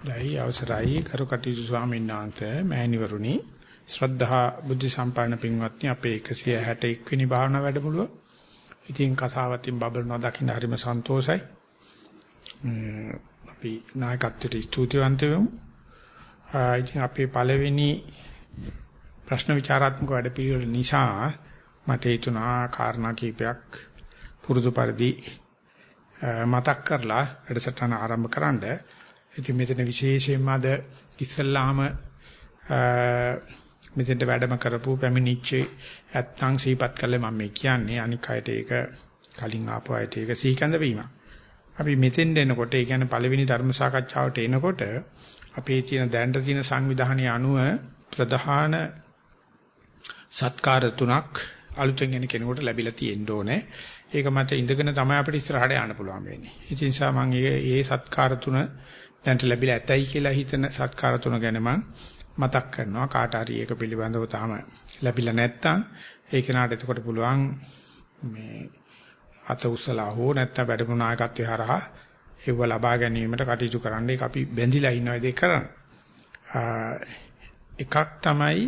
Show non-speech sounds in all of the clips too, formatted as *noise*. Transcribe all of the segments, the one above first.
දැයි අවසරයි කරුකටයුතු ස්වාමීන් වහන්සේ මෑණිවරුනි ශ්‍රද්ධා බුද්ධ සම්පන්න පින්වත්නි අපේ 161 වෙනි භාවනා වැඩමුළුව. ඉතින් කසාවතින් බබලනවා දකින්න හරිම සන්තෝසයි. අපි නායකත්වයට ස්තුතිවන්ත වෙමු. ඉතින් අපේ පළවෙනි ප්‍රශ්න විචාරාත්මක වැඩපිළිවෙල නිසා මට හිතුණා කාරණා කීපයක් පුරුදු පරිදි මතක් කරලා වැඩසටහන ආරම්භ කරන්න. ඉතින් මෙතන විශේෂයෙන්ම අද ඉස්සල්ලාම මෙතෙන්ට වැඩම කරපු පැමිණිච්ච ඇත්තන් සීපත් කළේ මම මේ කියන්නේ අනික් අයට ඒක කලින් ආපු අයට ඒක සීකඳ වීමක්. අපි මෙතෙන් එනකොට ඒ කියන්නේ පළවෙනි ධර්ම සාකච්ඡාවට එනකොට අපේ තියෙන දැනට තියෙන සංවිධානයේ අනුව ප්‍රධාන සත්කාර තුනක් අලුතෙන් එන කෙනෙකුට ලැබිලා තියෙන්න ඕනේ. ඒක මත ඉඳගෙන තමයි අපිට ඉස්සරහට යන්න පුළුවන් වෙන්නේ. ඒ නිසා මම මේ සත්කාර තුන දැන්ට ලැබිලා ඇතයි කියලා හිතන සත්කාර තුන ගැන මම මතක් කරනවා කාට හරි ඒක පිළිබඳව තාම ලැබිලා නැත්තම් ඒ කෙනාට එතකොට පුළුවන් මේ අත උස්සලා හෝ නැත්නම් වැඩමුණු නායකත්වයේ හරහා ඒව ලබා ගැනීමට කටයුතු කරන්න ඒක අපි බැඳිලා ඉන්න වැඩේ කරන්න. එකක් තමයි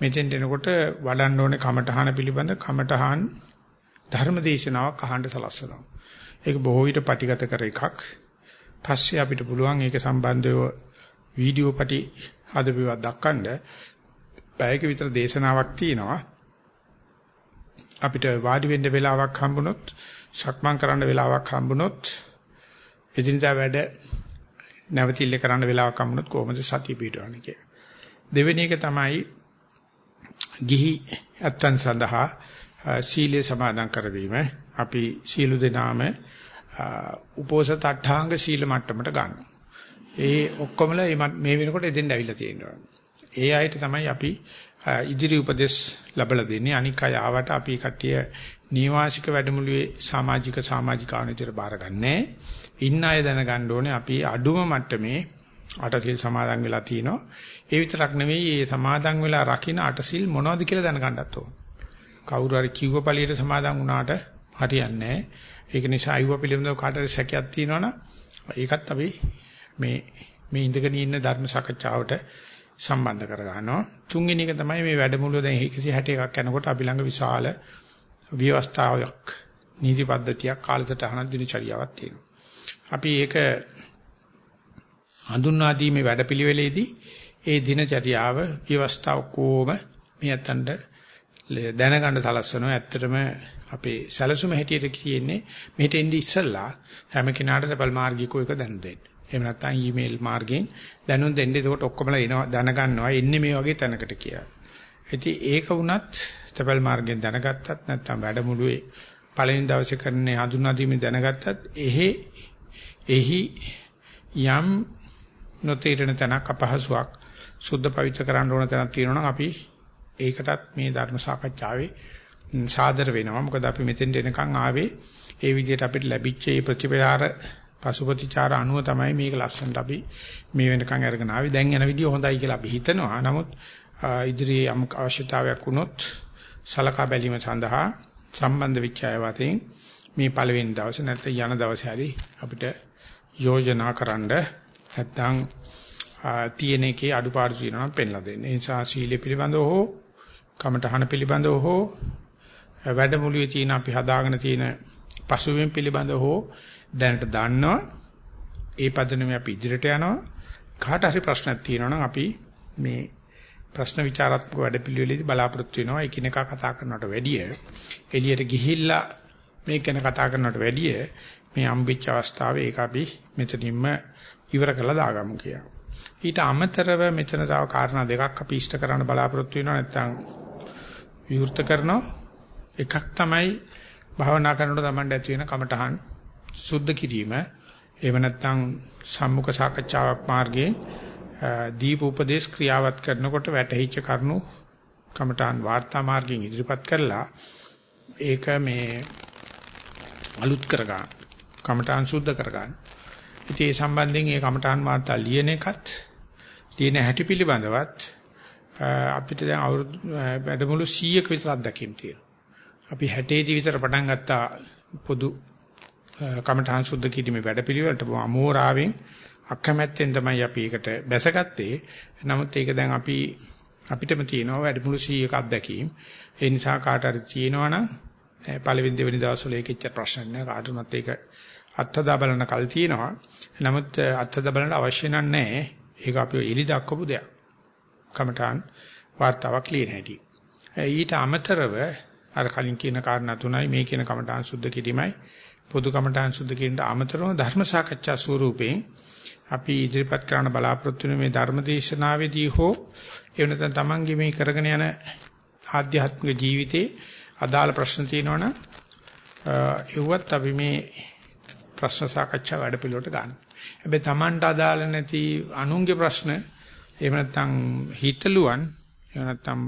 මෙතෙන් එනකොට වඩන්න ඕනේ කමඨහන පිළිබඳ කමඨහන් ධර්මදේශනාවක් අහන්න සලස්සනවා. ඒක බොහෝ විට පටිගත කර එකක්. පස්සේ අපිට පුළුවන් ඒක සම්බන්ධව වීඩියෝ පටි හදපියක් දක්වන්න. පැයක විතර දේශනාවක් තියෙනවා. අපිට වාඩි වෙන්න වෙලාවක් හම්බුනොත් සක්මන් කරන්න වෙලාවක් හම්බුනොත් එදිනදා වැඩ නැවතිල්ල කරන්න වෙලාවක් හම්බුනොත් කොහොමද සතිය පිටවන්නේ කියලා. දෙවෙනි එක තමයි ගිහි අත්තන් සඳහා සීලය සමාදන් කරවීම. අපි සීල දෙනාම උපෝසත අට්ඨාංග සීල මට්ටමට ගන්න. ඒ ඔක්කොමලා මේ වෙනකොට එදෙන්න ඇවිල්ලා තියෙනවා. ඒ අයට තමයි අපි ඉදිරි උපදෙස් ලැබලා දෙන්නේ. අනික් අය ආවට අපි කට්ටිය නිවාසික වැඩමුළුවේ සමාජික සමාජිකාවනිතර බාරගන්නේ. ඉන්න අය දැනගන්න ඕනේ අපි අඩුම මට්ටමේ අටසිල් සමාදන් වෙලා තිනවා. ඒ විතරක් නෙවෙයි මේ සමාදන් වෙලා රකින්න අටසිල් මොනවද කියලා දැනගන්නත් ඕන. කවුරු හරි කිව්ව පළියට සමාදන් වුණාට හරියන්නේ නැහැ. ඒක නිසා අයුව පිළිබඳව කාටරි සැකයක් තියෙනවනම් ඒකත් අපි මේ මේ ඉඳගෙන ඉන්න ධර්ම සාකච්ඡාවට සම්බන්ධ කර ගන්නවා. තුන්වෙනි එක තමයි මේ වැඩමුළුව දැන් 161ක් යනකොට අපි ළඟ විශාල ව්‍යවස්ථාවක් නීති පද්ධතියක් කාලසටහනක් දිනචරියාවක් තියෙනවා. අපි ඒක හඳුන්වා දීමේ වැඩපිළිවෙලේදී ඒ දිනචරියාව ව්‍යවස්ථාව කොහොම මේ අතන්ට දැනගන්න සලස්වනවා. ඇත්තටම අපේ සැලසුම හැටියට කියන්නේ මෙහෙට එන්නේ ඉස්සල්ලා හැම කෙනාට සපල් මාර්ගිකෝ එක දැනුම් දෙන්න. එහෙම නැත්නම් ඊමේල් මාර්ගයෙන් දැනුම් දෙන්න. එතකොට ඔක්කොමලා එනවා දැනගන්නවා එන්නේ මේ වගේ තැනකට කියලා. ඉතින් ඒක වුණත් සපල් මාර්ගයෙන් දැනගත්තත් නැත්නම් වැඩමුළුවේ පළවෙනි දවසේ කරන්නේ හඳුනා දීමේ දැනගත්තත් එහෙ එහි යම් නොතේරෙන තැනක් අපහසුයක් සුද්ධ පවිත්‍ර කරන්න ඕන තැනක් තියෙනවා නම් අපි ඒකටත් මේ ධර්ම සාකච්ඡාවේ සාදර වෙනවා. මොකද අපි මෙතෙන්ට එනකන් ආවේ ඒ විදිහට අපිට ලැබිච්ච මේ ප්‍රතිපදාර පසුපතිචාර අනුව තමයි මේක ලස්සනට අපි මේ වෙනකන් අරගෙන ආවේ. දැන් යන විදිය හොඳයි කියලා අපි හිතනවා. නමුත් ඉදිරියේ යම් අවශ්‍යතාවයක් වුණොත් සලකා බැලීම සඳහා සම්බන්ධ වෙච්ච අය වතෙන් මේ පළවෙනි දවසේ නැත්නම් යන දවසේ හරි අපිට යෝජනා කරන්න නැත්නම් තියෙන එකේ අඩුපාඩු තියෙනවා නම් පෙන්ලා දෙන්න. ඒ නිසා සීලය පිළිබඳව හෝ කමඨහන පිළිබඳව හෝ වැඩමුළුවේ තියෙන අපි හදාගෙන තියෙන පසුබිම් පිළිබඳව හෝ දැනට දන්නවා. ඒ පදනමේ අපි ඉදිරියට යනවා. කාට හරි ප්‍රශ්නක් තියෙනවා නම් අපි මේ ප්‍රශ්න විචාරාත්මක වැඩපිළිවෙලෙදි බලාපොරොත්තු වෙනවා. එකිනෙකා කතා කරනවට වැඩිය එළියට ගිහිල්ලා මේක ගැන කතා කරනවට වැඩිය මේ අම්බිච්ච අවස්ථාවේ ඒක අපි මෙතනින්ම ඉවර කරලා දාගමු කියලා. ඊට අමතරව මෙතන තව කාරණා දෙකක් අපි ඉෂ්ට කරන්න බලාපොරොත්තු වෙනවා නැත්නම් විවෘත කරනවා. එකක් තමයි භාවනා කරනකොට Tamanට ඇති වෙන කමඨහන් සුද්ධ කිරීම. එහෙම නැත්නම් සම්මුඛ සාකච්ඡාවක් මාර්ගයේ දීප උපදේශ ක්‍රියාවත් කරනකොට වැටහිච්ච කරුණු කමඨහන් වාර්තා මාර්ගයෙන් ඉදිරිපත් කරලා ඒක මේ අලුත් කරගන්න. කමඨහන් සුද්ධ කරගන්න. ඉතින් ඒ සම්බන්ධයෙන් මේ කමඨහන් වාර්තා ලියන එකත් ලියන හැටි පිළිබඳවත් අපිට දැන් අවුරුදු වැඩමුළු 100ක විතර අත්දැකීම් තියෙනවා. අපි 60 දී විතර පටන් ගත්ත පොදු කමඨාන් සුද්ධ කිරීමේ වැඩපිළිවෙලට අමෝරාවෙන් අකමැත්තෙන් තමයි අපි ඒකට බැසගත්තේ. නමුත් ඒක දැන් අපි අපිටම තියෙනවා වැඩිපුර 100ක අත්දැකීම්. ඒ නිසා කාට හරි තියෙනවා නම් පළවෙනි දෙවෙනි දවස්වල ඒක ඉච්ච ප්‍රශ්න නෑ. කාටුණත් ඒක අත්හදා බලන කල් තියෙනවා. නමුත් අත්හදා බලන්න අවශ්‍ය නැහැ. ඒක අපි එලි දක්වපු දෙයක්. කමඨාන් වார்த்தාවක් ලියන හැටි. ඊට අමතරව අර කලින් කියන කාරණා තුනයි මේ කියන කමඨාන් සුද්ධ කිරීමයි පොදු කමඨාන් සුද්ධ කිරීමට අමතරව ධර්ම සාකච්ඡා ස්වරූපයෙන් අපි ඉදිරිපත් කරන බලාපොරොත්තු වෙන මේ ධර්ම දේශනාවේදී හෝ එවනතන තමන්ගේ මේ කරගෙන යන ආධ්‍යාත්මික ජීවිතේ අදාළ ප්‍රශ්න තියෙනවනම් ඒවත් අපි මේ ප්‍රශ්න සාකච්ඡා වැඩපිළිවෙලට ගන්න. හැබැයි තමන්ට අදාළ නැති අනුන්ගේ ප්‍රශ්න එහෙම නැත්නම් හිතලුවන් එහෙම නැත්නම්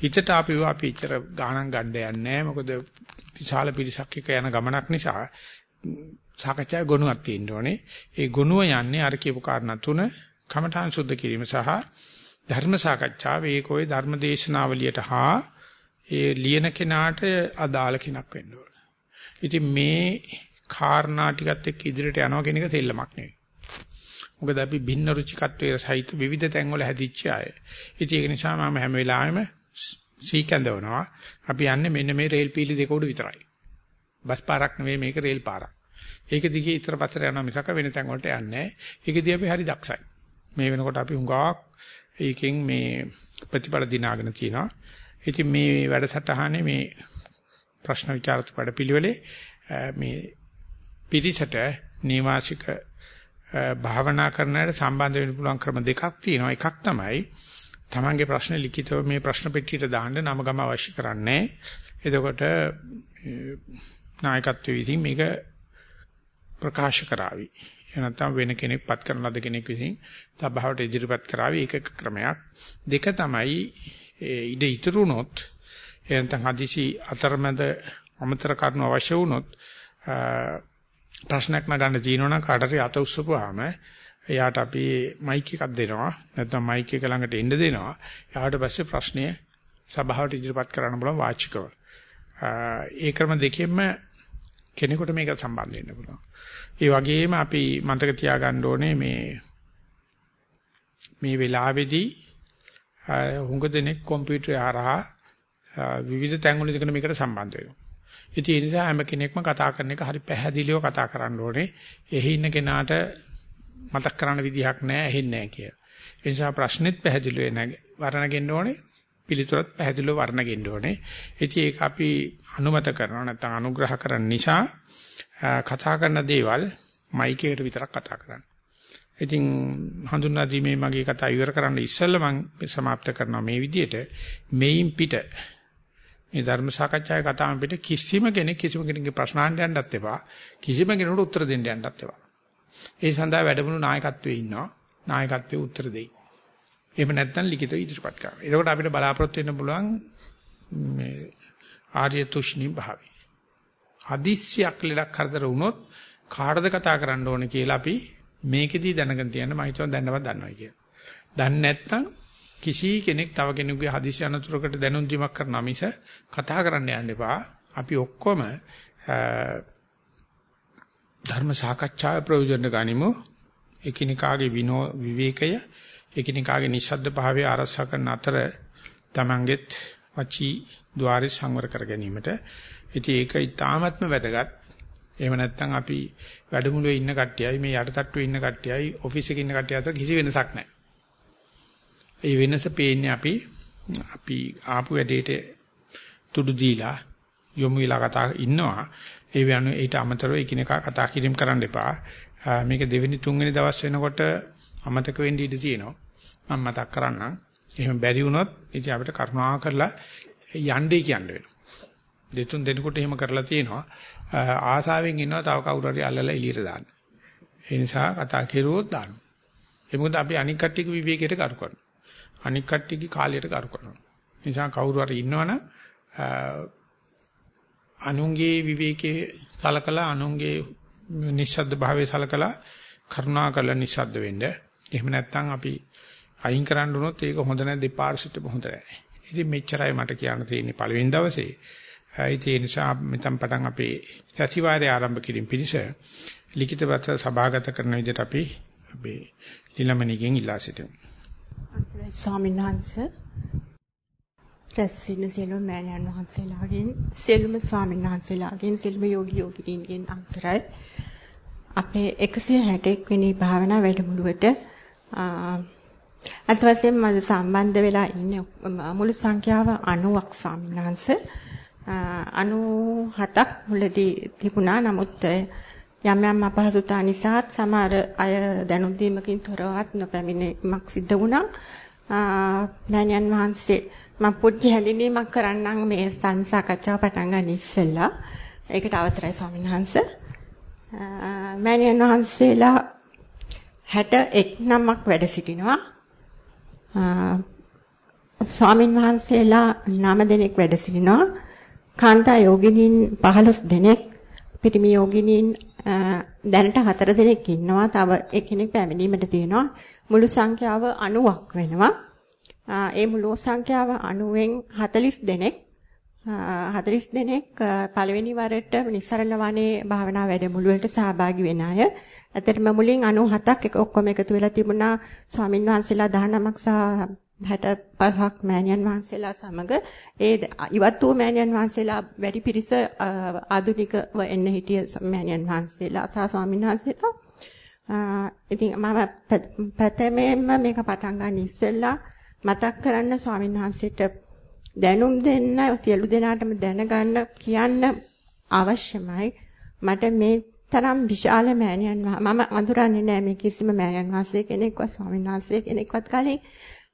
හිතට අපිව අපි ඉතර ගාණක් ගන්න යන්නේ නැහැ. මොකද විශාල පිරිසක් එක්ක යන ගමනක් නිසා සාකච්ඡාවේ ගුණයක් තියෙන්න ඕනේ. ඒ ගුණුව යන්නේ අර කියපු කාරණා තුන කමඨාන් සුද්ධ කිරීම සහ ධර්ම සාකච්ඡාව ඒකෝයි ධර්ම දේශනාවලියට හා ඒ ලියන කෙනාට අදාළ කෙනෙක් වෙන්න ඕන. ඉතින් මේ කාරණා ටිකත් එක්ක ඉදිරියට යනවා කියන එක තෙල්ලමක් නෙවෙයි. මොකද අපි භින්න රුචිකත්වයේ සහිත විවිධ තැන්වල හැදිච්ච අය. ඉතින් ඒක නිසා මම හැම වෙලාවෙම සීකඳවනවා. අපි යන්නේ මෙන්න මේ රේල් පීලි දෙක උඩ විතරයි. බස් පාරක් නෙවෙයි මේක රේල් පාරක්. ඒක දිගේ ඊතර පතර යනවා මිසක වෙන තැන් වලට යන්නේ නැහැ. ඒකදී අපි හරි දක්ෂයි. මේ වෙනකොට අපි හුඟක් ඒකෙන් මේ ප්‍රතිඵල දිනාගෙන තියෙනවා. ඉතින් මේ වැඩසටහනේ මේ ප්‍රශ්න විචාරත වැඩපිළිවෙලේ මේ පිරිසට නිවාසික භාවනා කරන්නට සම්බන්ධ වෙන්න පුළුවන් ක්‍රම දෙකක් තියෙනවා. එකක් තමයි තමන්ගේ ප්‍රශ්න ලිඛිතව මේ ප්‍රශ්න පෙට්ටියට දාන්න නම ගම අවශ්‍ය කරන්නේ. එතකොට නායකත්වයේ විසින් මේක ප්‍රකාශ කරાવી. එනත්තම් වෙන කෙනෙක් පත් කරන ලද කෙනෙක් විසින් සභාවට ඉදිරිපත් කරાવી ඒක ක්‍රමයක්. දෙක තමයි ඉඩ ඉතුරුනොත් එනත්තම් හදිසි අතරමැද අමතර කරුණු අවශ්‍ය වුණොත් ප්‍රශ්නයක් නගන්න තියෙනවනම් කාටරි අත උස්සපුවාම එයාට අපි මයික් එකක් දෙනවා නැත්නම් මයික් එක ළඟට එන්න දෙනවා එයාට පස්සේ ප්‍රශ්නය සභාවට ඉදිරිපත් කරන්න බලන වාචිකව ඒ ක්‍රම දෙකෙන්ම කෙනෙකුට මේක සම්බන්ධ වෙන්න පුළුවන්. ඒ වගේම අපි මතක තියාගන්න ඕනේ මේ මේ වෙලාවේදී හුඟ දෙනෙක් කම්පියුටර් හරහා විවිධ තැන්වල ඉඳගෙන මේකට සම්බන්ධ වෙනවා. ඉතින් ඒ නිසා හැම කෙනෙක්ම කතා කරන එක හරි පැහැදිලිව කතා කරන්න ඕනේ. එහි ඉන්න කෙනාට මතක් කරන්න විදිහක් නැහැ, ඇහෙන්නේ නැහැ කියලා. ඒ නිසා ප්‍රශ්නෙත් පැහැදිලිව වර්ණගෙන්න ඕනේ. පිළිතුරත් පැහැදිලිව වර්ණගෙන්න ඕනේ. ඉතින් ඒක අපි අනුමත කරනවා නැත්නම් අනුග්‍රහ කරන නිසා කතා කරන දේවල් මයික් එකට විතරක් කතා කරන්න. ඉතින් හඳුන්වා දීමේ මගේ කතා ඉවර කරන්න ඉස්සෙල්ලා මම સમાપ્ત කරනවා මේ විදිහට මේයින් පිට මේ ධර්ම සාකච්ඡාවේ කතාවෙන් පිට කිසිම කෙනෙක් කිසිම කෙනෙකුගේ ප්‍රශ්න අහන්න යන්නත් එපා කිසිම කෙනෙකුට උත්තර දෙන්න යන්නත් එපා. ඒ සඳහා වැඩමුණු නායකත්වයේ ඉන්නවා. නායකත්වයේ උත්තර දෙයි. එහෙම නැත්නම් ලිඛිතව ඉදිරිපත් කරනවා. එතකොට අපිට බලාපොරොත්තු වෙන්න පුළුවන් මේ ආර්ය තුෂ්ණි භාවය. හදිස්සියක් ලෙඩක් කරදර වුණොත් කාටද කතා කරන්න ඕනේ කියලා අපි මේකෙදී දැනගෙන තියන්න මම හිතුවා දැන්නවත් දන්නවා කියලා. දන්නේ නැත්නම් කිසි කෙනෙක් තව කෙනෙකුගේ හදිසි අනතුරකට දැනුම් දීමක් කරනවා මිස කතා කරන්න යන්න එපා. අපි ඔක්කොම ධර්ම සාකච්ඡාවේ ප්‍රයෝජන ගනිමු. එකිනෙකාගේ විනෝ විවේකය එකිනෙකාගේ නිශ්ශබ්ද භාවය ආරක්ෂා කරන අතර තමන්ගෙත් වචී ద్వාරය සංවර කර ගැනීමට ඉතින් ඒක ඊටාත්ම වැදගත් එහෙම නැත්නම් අපි වැඩමුළුවේ ඉන්න කට්ටියයි මේ යටටට්ටුවේ ඉන්න කට්ටියයි ඔෆිස් එකේ ඉන්න කට්ටිය අතර කිසි වෙනසක් නැහැ. ඒ වෙනස පේන්නේ අපි අපි ආපු වැඩේට තුඩු දීලා යොමු වෙලා කතා ඉන්නවා. ඒ වෙනු ඊට අමතරව එකිනෙකා කතා කිරීම කරන්න එපා. මේක දෙවෙනි තුන්වෙනි දවස් වෙනකොට අමතක වෙන්න ඉඩ තියෙනවා. මම මතක් කරන්නම්. එහෙම බැරි වුණොත් ඉතින් අපිට කරුණා කරලා යන්නේ කියන්න වෙනවා. දෙතුන් දෙනෙකුට එහෙම කරලා තියෙනවා. ආසාවෙන් ඉන්නවා තව කවුරු හරි අල්ලලා එළියට දාන්න. ඒ නිසා කතා කෙරුවොත් දාන්න. ඒ මොකද අපි අනික් කට්ටියගේ විවේකයට කරු කරනවා. අනික් කට්ටියගේ කාලයට කරු කරනවා. නිසා කවුරු හරි ඉන්නවනම් අනුන්ගේ විවේකයේ සලකලා අනුන්ගේ නිස්සද්ද භාවයේ සලකලා කරුණා කරලා නිස්සද්ද වෙන්න. එහෙම නැත්නම් අපි අයින් කරන්න උනොත් ඒක හොඳ නැහැ දෙපාර්ශ්වෙටම හොඳ නැහැ. ඉතින් මෙච්චරයි මට කියන්න තියෙන්නේ පළවෙනි දවසේ. ඒ නිසා මෙතන පටන් අපේ සතිವಾರයේ ආරම්භ කිරීම පිණිස ලිඛිත පත්‍ර සභාගත කරන විදිහට අපි අපි ලිලමණිගෙන් ඉල්ලා සිටිමු. ස්වාමීන් වහන්සේ රැස්සින සියලුම මෑණියන් වහන්සේලාගෙන් සියලුම ස්වාමීන් වහන්සේලාගෙන් සියලුම යෝගී යෝගිනීන්ගෙන් අවසරයි. අපේ 161 වෙනි භාවනා වැඩමුළුවට අත් වශයෙන් මම සම්බන්ධ වෙලා ඉන්නේ මුළු සංඛ්‍යාව 90ක් ස්වාමීන් වහන්සේ 97ක් මුලදී තිබුණා. නමුත් යම් යම් අපහසුතා නිසා සමහර අය දැනුම් දීමකින් තොරවත් නොපැමිණීමක් සිද්ධ වුණා. මෑණියන් වහන්සේ මම පුංචි හැඳින්වීමක් කරන්නම් මේ සම් සාකච්ඡාව පටන් ගන්න ඉස්සෙල්ලා. ඒකට අවසරයි ස්වාමීන් වහන්සේ. මෑණියන් වහන්සේලා 61 නමක් වැඩ සිටිනවා. ස්වාමින් වහන්සේලා 9 දෙනෙක් වැඩ සිටිනවා. කාන්තා යෝගිනීන් 15 දෙනෙක්, පිරිමි යෝගිනීන් දැනට 4 දෙනෙක් ඉන්නවා. තව එක්කෙනෙක් පැමිණීමට තියෙනවා. මුළු සංඛ්‍යාව 90ක් වෙනවා. ඒ මුළු සංඛ්‍යාව 90න් 40 දෙනෙක් 40 දෙනෙක් පළවෙනි වරට නිස්සරණ වනේ භාවනා වැඩමුළුවට සහභාගී වෙන අය. ඇත්තටම මුලින් 97ක් එක ඔක්කොම එකතු වෙලා තිබුණා. ස්වාමින් වහන්සේලා 19ක් සහ 65ක් මෑණියන් වහන්සේලා සමග. ඒ ඉවත් වූ මෑණියන් වහන්සේලා වැඩි පිරිස ආධුනිකව එන්න හිටිය මෑණියන් වහන්සේලා සහ ස්වාමින් වහන්සේලා. ඉතින් මම ප්‍රථමයෙන්ම මේක පටන් ගන්න ඉස්සෙල්ලා මතක් කරන්න ස්වාමීන් වහන්සේට දැනුම් දෙන්න සියලු දෙනාටම දැනගන්න කියන්න අවශ්‍යමයි. මට මේ තරම් විශාල මෑණියන් මම අඳුරන්නේ නැහැ මේ කිසිම මෑණියන් වහන්සේ කෙනෙක්වත් ස්වාමීන් වහන්සේ කෙනෙක්වත් කලින්.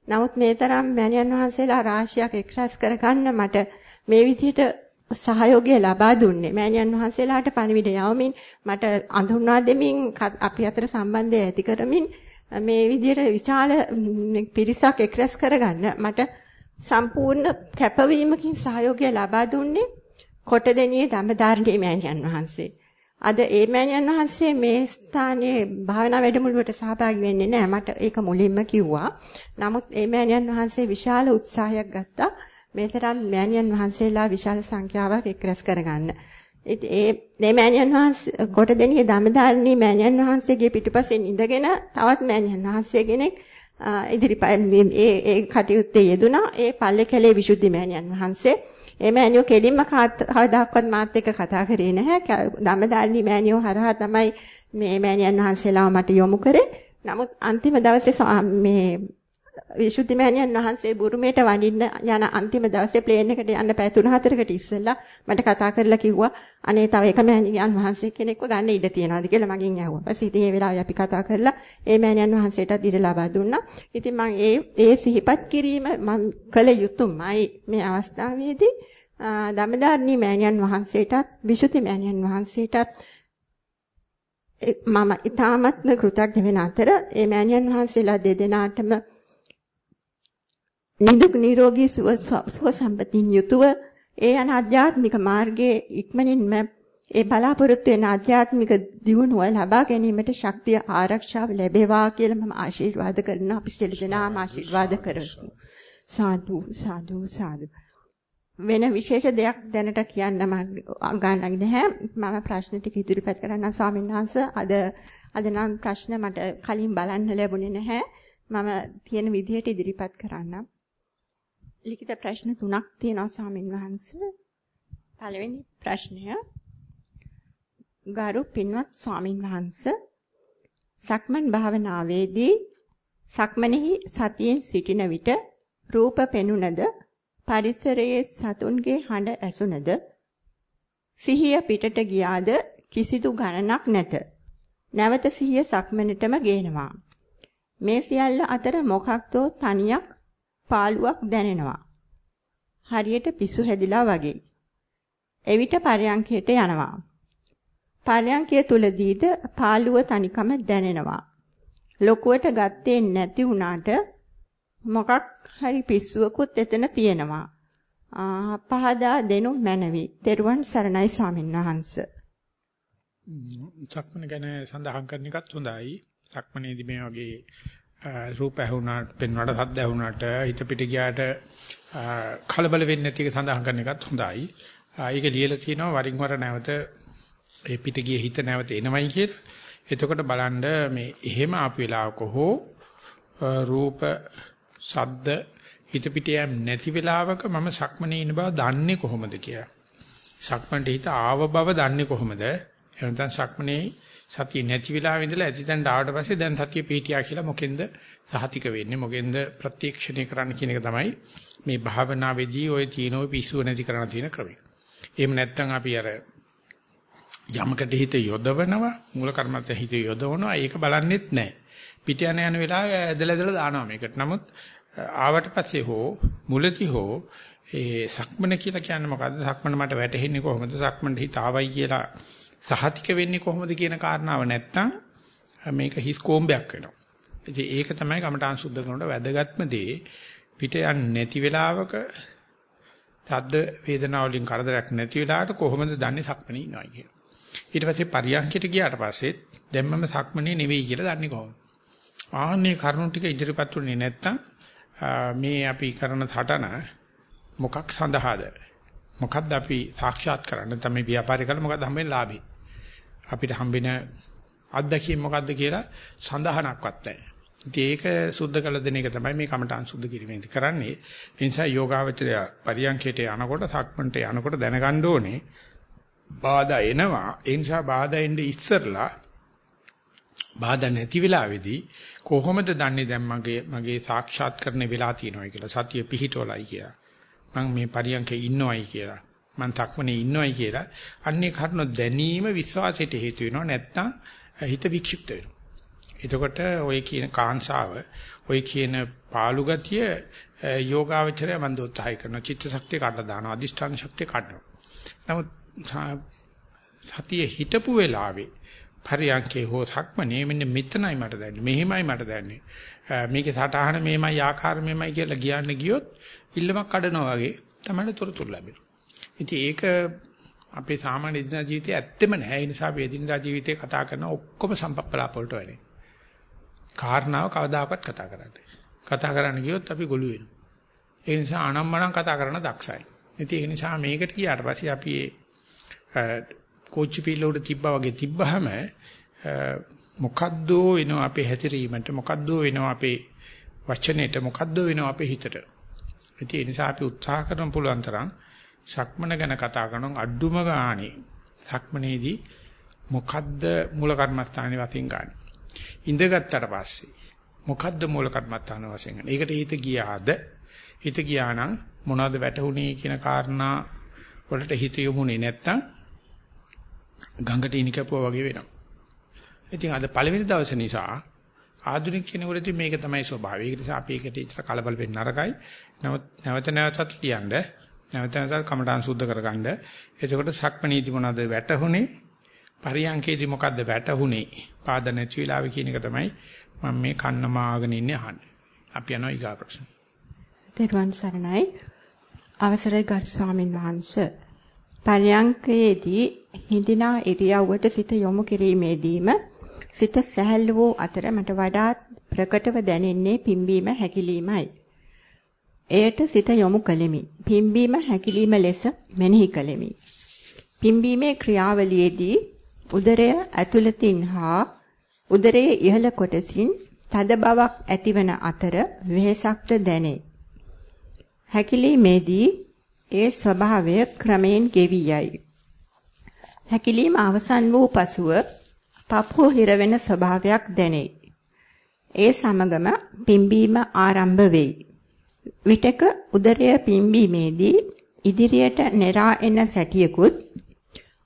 නමුත් මේ තරම් මෑණියන් වහන්සේලා රාශියක් එක්රැස් කරගන්න මට මේ විදිහට සහයෝගය ලබා දුන්නේ මෑණියන් වහන්සේලාට පණිවිඩ යවමින් මට අඳුන්වා දෙමින් අපි අතර සම්බන්ධය ඇති කරමින් මේ විදිහට විශාල පිරිසක් එක්රැස් කරගන්න මට සම්පූර්ණ කැපවීමකින් සහයෝගය ලබා දුන්නේ කොටදෙනියේ ධම්මදාරණී මෑණියන් වහන්සේ. අද ඒ මෑණියන් වහන්සේ මේ ස්ථානයේ භාවනා වැඩමුළුවට සහභාගී වෙන්නේ නැහැ. මට ඒක මුලින්ම කිව්වා. නමුත් ඒ මෑණියන් වහන්සේ විශාල උත්සාහයක් ගත්තා. මේ තරම් මෑණියන් වහන්සේලා විශාල සංඛ්‍යාවක් එක්රැස් කරගන්න. ඒ මේ මෑණියන් වහන්සේ කොටදෙනියේ ධම්මදාරණී මෑණියන් වහන්සේගේ පිටුපසින් ඉඳගෙන තවත් මෑණියන් වහන්සේ කෙනෙක් ඉදිරිපත් ඒ ඒ කටයුත්තේ යෙදුනා. ඒ පල්ලේකැලේ විසුද්ධි මෑණියන් වහන්සේ. ඒ මෑණියෝ කෙලින්ම කවදාක්වත් මාත් එක්ක කතා කරේ නැහැ. ධම්මදාරණී මෑණියෝ හරහා තමයි මේ මෑණියන් වහන්සේලාව මට යොමු කරේ. නමුත් අන්තිම දවසේ මේ විසුද්ධි මෑණියන් වහන්සේ බුරුමේට වඩින්න යන අන්තිම දවසේ ප්ලේන් එකට යන්න පැය 3-4කට ඉස්සෙල්ලා මට කතා කරලා කිව්වා අනේ තව එක මෑණියන් වහන්සේ කෙනෙක්ව ගන්න ඉඩ තියනවාද කියලා මගෙන් ඇහුවා. ඊපස්සේ ඉතින් ඒ වෙලාවේ අපි කතා කරලා ඒ මෑණියන් වහන්සේටත් ඉඩ ලබා දුන්නා. ඉතින් මම ඒ ඒ සිහිපත් කිරීම මම කළ යුතුමයි මේ අවස්ථාවේදී දමදාරණී මෑණියන් වහන්සේටත් විසුද්ධි මෑණියන් වහන්සේටත් මම ඊ타මත්ම කෘතඥ වෙන අතර ඒ මෑණියන් වහන්සේලා දෙදෙනාටම නිදුක් නිරෝගී සුව සුව සම්පතින් යුතුව ඒ යන ආධ්‍යාත්මික මාර්ගයේ ඉක්මනින්ම ඒ බලාපොරොත්තු වෙන ආධ්‍යාත්මික දියුණුව ලබා ගැනීමට ශක්තිය ආරක්ෂාව ලැබේවා කියලා මම ආශිර්වාද කරන අපි සියලු දෙනාම ආශිර්වාද කරමු. සාදු සාදු සාදු. වෙන විශේෂ දෙයක් දැනට කියන්න මම ගන්නක් නැහැ. මම ප්‍රශ්න ටික ඉදිරිපත් කරන්න ස්වාමීන් වහන්සේ අද අද නම් ප්‍රශ්න මට කලින් බලන්න ලැබුණේ නැහැ. මම තියෙන විදිහට ඉදිරිපත් කරන්නම්. ලිඛිත ප්‍රශ්න තුනක් තියෙනවා ස්වාමින් වහන්සේ. පළවෙනි ප්‍රශ්නය ගරු පින්වත් ස්වාමින් වහන්සේ සක්මන් භාවනාවේදී සක්මනෙහි සතියෙන් සිටින විට රූප පෙනුනද පරිසරයේ සතුන්ගේ හඬ ඇසුනද සිහිය පිටට ගියාද කිසිදු ගණනක් නැත. නැවත සිහිය සක්මනටම ගේනවා. මේ සියල්ල අතර මොකක්දෝ තනියක් පාළුවක් දැනෙනවා. හරියට පිස්සු හැදිලා වගේ. එවිට පරයන්කයට යනවා. පරයන්කය තුලදීද පාළුව තනිකම දැනෙනවා. ලොකුවට ගත්තේ නැති වුණාට මොකක් හරි පිස්සුවකුත් එතන තියෙනවා. පහදා දෙනු මැනවි. තෙරුවන් සරණයි ස්වාමීන් වහන්සේ. සක්මන ගැන සඳහන් කරන එකත් හොඳයි. සක්මනේදී මේ වගේ රූප ඇහුණාට පෙන්වන්නට සද්ද ඇහුණාට හිත පිට ගියාට කලබල වෙන්නේ නැති එක සඳහන් කරන එකත් හොඳයි. ඒක ලියලා තියෙනවා වරින් වර නැවත ඒ පිට ගියේ හිත නැවත එනවයි කියලා. එතකොට බලන්න මේ එහෙම ආපු වෙලාවක හෝ රූප සද්ද හිත පිට යම් නැති වෙලාවක මම සක්මනේ ඉන්න බව දන්නේ කොහොමද කියලා. සක්මන්ට හිත ආව බව දන්නේ කොහොමද? එහෙනම් සක්මනේ සතිය නැති වෙලාවෙ ඉඳලා ඇතිතෙන්ට ආවට පස්සේ දැන් සතිය පීටියා කියලා මොකෙන්ද සහතික වෙන්නේ මොකෙන්ද ප්‍රත්‍යක්ෂණය කරන්න කියන එක තමයි මේ භාවනාවේදී ওই තීනෝ පිස්සුව නැති කරන්න තියෙන ක්‍රමය. එහෙම නැත්නම් අපි අර යමකට හිත යොදවනවා මූල කර්මත්ත හිත යොදවනවා ඒක බලන්නෙත් නැහැ. පිට යන යන වෙලාවෙ ඇදලා ඇදලා දානවා මේකට. නමුත් ආවට පස්සේ හෝ මුලදී හෝ ඒ සක්මන කියලා කියන්නේ මොකද්ද? සක්මන මට වැටහෙන්නේ කොහොමද? සක්මනට හිත ආවයි කියලා සහතික වෙන්නේ කොහොමද කියන කාරණාව නැත්තම් මේක හිස් කොම්බයක් වෙනවා. ඉතින් ඒක තමයි කමඨාන් සුද්ධ කරනකොට වැදගත්ම දේ පිට යන්නේ නැති වෙලාවක තද්ද වේදනාව වලින් කරදරයක් නැති වෙලාවට කොහොමද දන්නේ සක්මනේ ඉනවා කියලා. ඊට පස්සේ පරියන්කිට ගියාට පස්සේ දැම්මම සක්මනේ නෙවෙයි කියලා දන්නේ කොහොමද? ආන්නේ කරුණු ටික ඉදිරිපත් වුනේ නැත්තම් මේ අපි කරන සටන මොකක් සඳහාද? මොකද්ද අපි සාක්ෂාත් කරන්නේ? තමයි ව්‍යාපාරය කළ මොකද්ද හම්බෙන්නේ ලාභේ? අපිට හම්බෙන අත්දැකීම් මොකද්ද කියලා සඳහනක්වත් නැහැ. ඉතින් ඒක සුද්ධ කළ දෙන එක තමයි මේ කමඨාන් සුද්ධ කිරීමෙන් කරන්නේ. ඒ නිසා යෝගාවචරය පරියන්කේට යනකොට සක්මන්ට යනකොට දැනගන්න ඕනේ බාධා එනවා. ඒ නිසා බාධා එන්නේ ඉස්සරලා බාධා නැති වෙලාවේදී කොහොමද දන්නේ දැන් මගේ මගේ සාක්ෂාත් කරන වෙලා තියෙනවයි කියලා සතිය පිහිටවලයි කියලා. මම මේ පරියන්කේ ඉන්නවයි කියලා. මම තක්මනේ ඉන්නවයි කියලා. අන්නේ කරුණ දැනීම විශ්වාසයට හේතු වෙනවා නැත්නම් හිත වික්ෂිප්ත වෙනවා. එතකොට ඔය කියන කාංසාව ඔය කියන පාළු ගතිය යෝගාවචරය මන් දෝත්හය කරන චිත්ත ශක්තිය කඩලා දානවා අදිෂ්ඨාන ශක්තිය කඩනවා. නමුත් සතිය හිටපු වෙලාවේ පරියන්කේ හෝ සක්මනේ මෙන්න මෙතනයි මට දැනෙන්නේ. මෙහෙමයි මට දැනෙන්නේ. මේකේ සටහන මෙහෙමයි ආකාර මෙහෙමයි කියලා කියන්න ගියොත් ඉල්ලමක් කඩනවා වගේ තමයි තොරතුරු ලැබෙන්නේ. ඉතින් ඒක අපේ සාමාන්‍ය දිනදා ජීවිතයේ ඇත්තෙම නැහැ. ඒ නිසා අපි දිනදා ජීවිතේ කතා කරන ඔක්කොම සම්පප්පලාප වලට වැඩේ. කාරණාව කවදාකවත් කතා කරන්නේ. කතා කරන්න ගියොත් අපි ගොළු වෙනවා. ඒ නිසා අනම්මනම් කතා කරන දක්ෂයි. ඉතින් ඒ නිසා මේකට ගියාට පස්සේ අපි කෝච්චි පිල්ල උඩ තිබ්බා වගේ තිබ්බහම මොකද්ද වෙනව අපේ හැතිරීමට මොකද්ද වෙනව අපේ වචනෙට මොකද්ද වෙනව අපේ හිතට. ඉතින් ඒ නිසා අපි උත්සාහ කරන පුළුවන් තරම් සක්මන ගැන කතා කරනවා අඩුම ගානේ සක්මනේදී මොකද්ද මූල කර්මස්ථානේ වශයෙන් ගන්න. ඉඳගත්තට පස්සේ මොකද්ද මූල කර්මස්ථාන වශයෙන් ගන්න. ඒකට හිත ගියාද? හිත ගියා නම් මොනවද වැටහුනේ කියන කාරණා වලට හිත යොමුනේ නැත්තම් ගඟට ඉනි කැපුවා වගේ වෙනවා. ඉතින් අද පළවෙනි දවසේ නිසා ආධුනික කෙනෙකුට ඉතින් මේක තමයි ස්වභාවය. ඒක නිසා අපි ඒකට ඉතර කලබල වෙන්න නරකයි. නමුත් නැවත නැවතත් ලියන්න නැවත නැවතත් කමඨාන් සුද්ධ කරගන්න. එතකොට සක්මණීති මොනවද වැටහුනේ? පරියංකේදී මොකද්ද වැටහුනේ? පාද නැති වෙලාවේ කියන එක තමයි මම මේ කන්න මාගෙන ඉන්නේ අහන්නේ. අපි යනවා ඊගා ප්‍රශ්න. තෙරුවන් සරණයි. අවසරයි ගරු ස්වාමින් වහන්සේ. පරියංකයේදී හිඳිනා ඉරියව්වට සිත යොමු කිරීමේදීම සිත සැහැල්ලු වූ අතර මට වඩාත් ප්‍රකටව දැනෙන්නේ පිම්බීම හැකිලීමයි. එයට සිත යොමු කළෙමි. පිම්බීම හැකිලිම ලෙස මෙනෙහි කළෙමි. පිම්බීමේ ක්‍රියාවලියේදී උදරය ඇතුළතින් හා උදරයේ ඉහළ කොටසින් තද බවක් ඇතිවන අතර වෙහසක්ද දැනේ. හැකිලීමේදී ඒ ස්වභාවය ක්‍රමයෙන් ගෙවි යයි. හැකිලීම අවසන් වූ පසුව පපුව හිරවෙන ස්වභාවයක් දැනේ. ඒ සමගම පිම්බීම ආරම්භ වෙයි. විටක උදරය පිම්බීමේදී ඉදිරියට නෙරා එන සැටියකුත්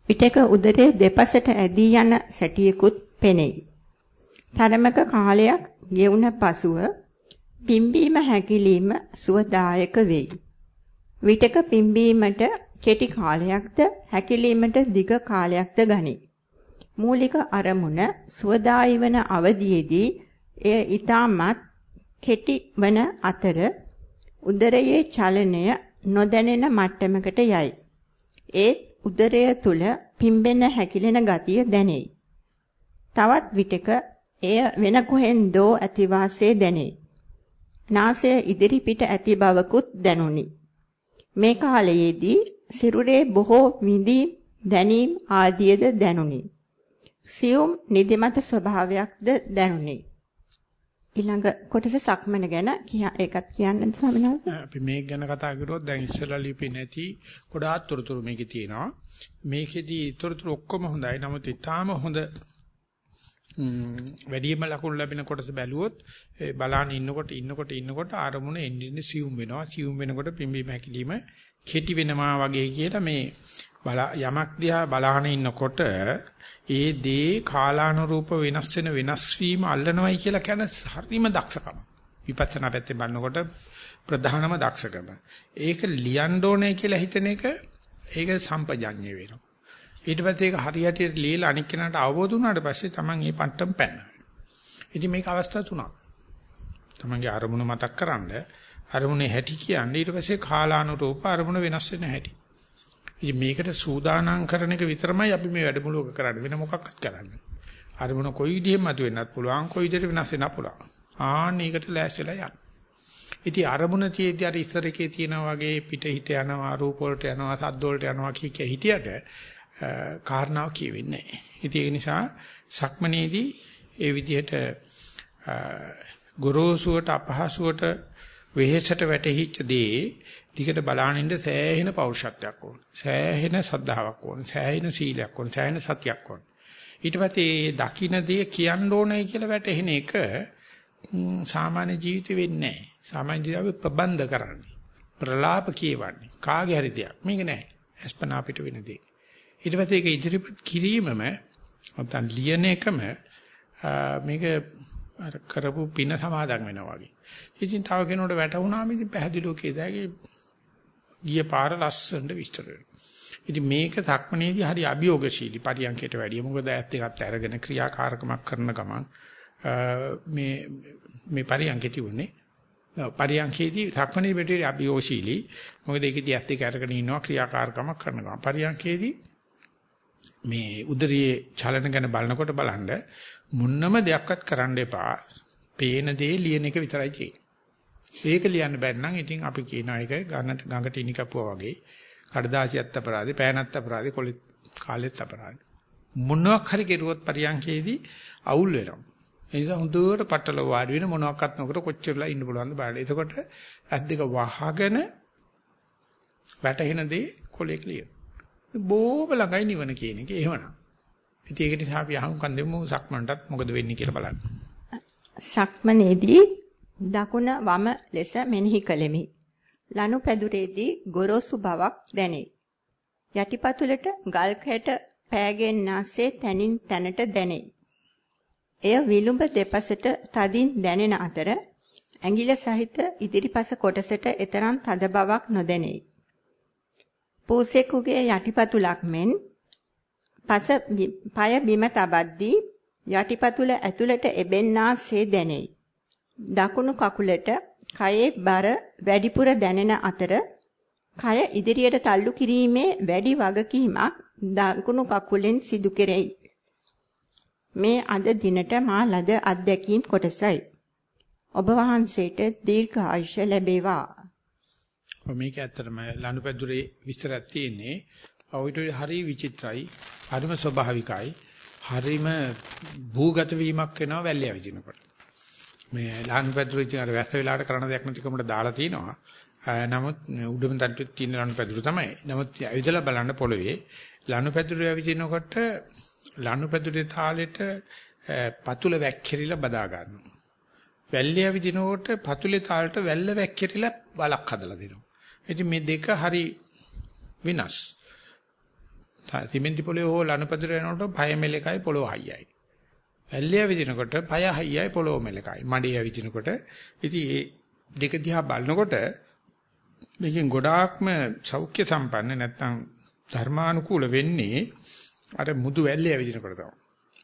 විටක උදරය දෙපසට ඇදී යන සැටියකුත් පෙනෙයි. තරමක කාලයක් ගෙවුන පසුව පිම්බීම හැකිලිම සුවදායක වෙයි. විටක පිම්බීමට කෙටි කාලයක්ද හැකිලීමට දිග කාලයක්ද ගනී. මූලික අරමුණ සුවදායි වන අවධියේදී එය ඊටමත් කෙටි වන අතර උදරයේ චලනය නොදැනෙන මට්ටමකට යයි. ඒත් උදරය තුල පිම්බෙන හැකිලෙන ගතිය දැනේ. තවත් විටක එය වෙන කොහෙන්දෝ ඇති වාසේ දැනේ. නාසය ඉදිරි පිට ඇති බවකුත් දැනුනි. මේ කාලයේදී සිරුරේ බොහෝ විඳීම් දැනීම් ආදියද දැනුනි. සියුම් නිදිමත ස්වභාවයක්ද දැනුනි. ඊළඟ කොටස සක්මන ගැන ඒකත් කියන්න ස්වාමීන් වහන්සේ. අපි මේක ගැන කතා කරුවොත් දැන් ඉස්සෙල්ලා ලිපි නැති ගොඩාක් තොරතුරු මේකේ තියෙනවා. මේකෙදී තොරතුරු ඔක්කොම හොඳයි. නමුත් ඊටාම හොඳ වැඩිම ලකුණු ලැබෙන කොටස බැලුවොත් බලාන ඉන්නකොට ඉන්නකොට ඉන්නකොට ආරමුණ එන්නේ සියුම් වෙනවා. සියුම් වෙනකොට පිම්බි මැකිලිම කෙටි වෙනවා වගේ කියලා මේ යමක් දිහා බලාන ඉන්නකොට ඒ දේ කාලානුරූප වෙනස් වෙන වෙනස් වීම අල්ලනවයි කියලා කියන හරිම දක්ෂකම. විපස්සනා පැත්තේ බලනකොට ප්‍රධානම දක්ෂකම. ඒක ලියන්න ඕනේ කියලා හිතන එක ඒක සම්පජඤ්ඤය වෙනවා. ඊට පස්සේ ඒක හරියට ලියලා අනික් කෙනාට අවබෝධ වුණාට පස්සේ Taman මේ පට්ටම් පැනනවා. ඉතින් මේක අවස්ථා තුනක්. Tamanගේ අරමුණ මතක් කරන්ඩ අරමුණේ හැටි කියන්නේ ඊට පස්සේ කාලානුරූප අරමුණ වෙනස් වෙන හැටි. ඉතින් මේකට සූදානම් කරන එක විතරමයි අපි මේ වැඩමුළුවක කරන්නේ වෙන මොකක්වත් කරන්නේ. අරමුණ කොයි විදිහෙම මතුවෙන්නත් පුළුවන් කොයි විදිහට වෙනස් වෙන්නත් පුළුවන්. ආන්න ඒකට ලෑස්තිලා යන්න. ඉතින් අරමුණ තියේදී අර ඉස්සර එකේ තියෙනා වගේ පිට හිත යනවා රූප වලට යනවා සද්ද වලට යනවා කිය කිය හිටියට කාරණාව කියවෙන්නේ නැහැ. ඉතින් ඒ නිසා සක්මනේදී ඒ විදිහට ගොරෝසුවට අපහසුවට වෙහෙසට වැටහිච්ච දේ දිගට බලානින්න සෑහෙන පෞරුෂත්වයක් ඕන. සෑහෙන සද්ධාාවක් ඕන. සෑහෙන සීලයක් ඕන. සෑහෙන සතියක් ඕන. ඊට පස්සේ දකින්න දේ කියන්න ඕනයි කියලා වැටහෙන එක සාමාන්‍ය ජීවිතෙ වෙන්නේ නැහැ. සාමාන්‍ය ජීවිතේ ප්‍රබන්ධ කරන්නේ. ප්‍රලාප කියවන්නේ. කාගේ හරි දෙයක්. මේක නෑ. අස්පනා අපිට වෙන දේ. ඊට පස්සේ ඒක ඉදිරිපත් කිරීමම නැත්නම් ලියන එකම මේක අර කරපු පින සමාදන් වෙනවා වගේ. ඉතින් තව කෙනෙකුට වැටුණාම ඉතින් පැහැදිලිව කියදාගේ ගිය පාර ලස්සනට විස්තර ඉතින් මේක සක්මනේදී හරි අභියෝගශීලී පරියන්කයට වැඩිය. මොකද ඇත්ත එකත් අරගෙන ක්‍රියාකාරකමක් කරන ගමන් මේ මේ පරියන්කේ තිබුණේ පරියන්කේදී සක්මනේ පිටේ අභියෝගශීලී. මොකද ඒකදී ඇත්ත එක අරගෙන ඉන්නවා ක්‍රියාකාරකමක් කරන ගමන්. පරියන්කේදී මේ උදරියේ චලන ගැන බලනකොට බලන්න මුන්නම දෙයක්වත් කරන්න එපා. පේන දේ ලියන එක විතරයි තියෙන්නේ. ඒක ලියන්න බැරි නම් ඉතින් අපි කියනවා ඒක ගඟට ගඟට ඉනි කපුවා වගේ. කඩදාසියත් අපරාධේ පෑනත් අපරාධේ කොලෙත් කාලෙත් අපරාධේ. මොනවක් හරි කෙරුවොත් පරියන්කේදී අවුල් වෙනවා. ඒ නිසා හොඳට පట్టල වාඩි වෙන මොනවාක්වත් නොකර කොච්චරලා ඉන්න පුළුවන්ද බලන්න. එතකොට ඇස් දෙක වහගෙන වැටෙන දේ කොලේ ක්ලියර් බෝබ ළඟයි නිවන කියන එක. එහෙමනම් ඉතින් ඒක නිසා අපි අහුම්කන් දෙමු. සක්මන්ටත් මොකද වෙන්නේ කියලා බලන්න. සක්මනේදී දකුණ වම ලෙස මෙනෙහි කළෙමි. ලනු පැදුරේදී ගොරෝසු බවක් දැනේ. යටිපතුලට ගල් කැට පෑගෙන්නාසේ තනින් තනට දැනේ. එය විලුඹ දෙපසට තදින් දැනෙන අතර ඇඟිල්ල සහිත ඉදිරිපස කොටසට එතරම් තද බවක් නොදැනේ. පූසෙකුගේ යටිපතුලක් මෙන් පස පය බිම තබද්දී යටිපතුල ඇතුළට එබෙන්නාසේ දැනේ. දකුණු කකුලට කයේ බර වැඩිපුර දැනෙන අතර කය ඉදිරියට තල්ලු කිරීමේ වැඩි වගකීමක් දකුණු කකුලෙන් සිදු කෙරෙයි. මේ අද දිනට මා ලද අත්දැකීම් කොටසයි. ඔබ වහන්සේට දීර්ඝ ආයුෂ ලැබේවා. මේක ඇත්තටම ලනුපැදුරේ විස්තරයක් තියෙන්නේ. ඔයිට හරි විචිත්‍රයි, හරිම ස්වභාවිකයි, හරිම භූගත වීමක් වෙනවා වැල්ලිය විදිනකොට. මේ ලහන් පැදුරු ඉතින් අර වැස්ස වෙලාවට කරන දෙයක් නැතිකමට දාලා තිනවා. නමුත් උඩම තට්ටුවේ තියෙන ලහන් පැදුරු තමයි. නමුත් ඇවිදලා බලන්න පොළවේ ලහන් පැදුරු ඇවිදිනකොට ලහන් පැදුරේ තාලෙට පතුල වැක්කිරිලා බදා ගන්නවා. වැල්ලේ ඇවිදිනකොට පතුලේ තාලෙට වැල්ල වැක්කිරිලා බලක් හදලා දෙනවා. ඉතින් මේ දෙක හරි විනාශ. සිමෙන්ති පොළවේ හෝ ලහන් පැදුරේ යනකොට පය මෙලකයි පොළොව හයියයි. ඇල්ලිය විදිනකොට පය හයියයි පොළොව මෙලකයි. මඩේ විදිනකොට ඉතින් මේ දෙක දිහා බලනකොට මේකෙන් ගොඩාක්ම සෞඛ්‍ය සම්පන්න නැත්නම් ධර්මානුකූල වෙන්නේ අර මුදු වැල්ලේ විදිනකොට තමයි.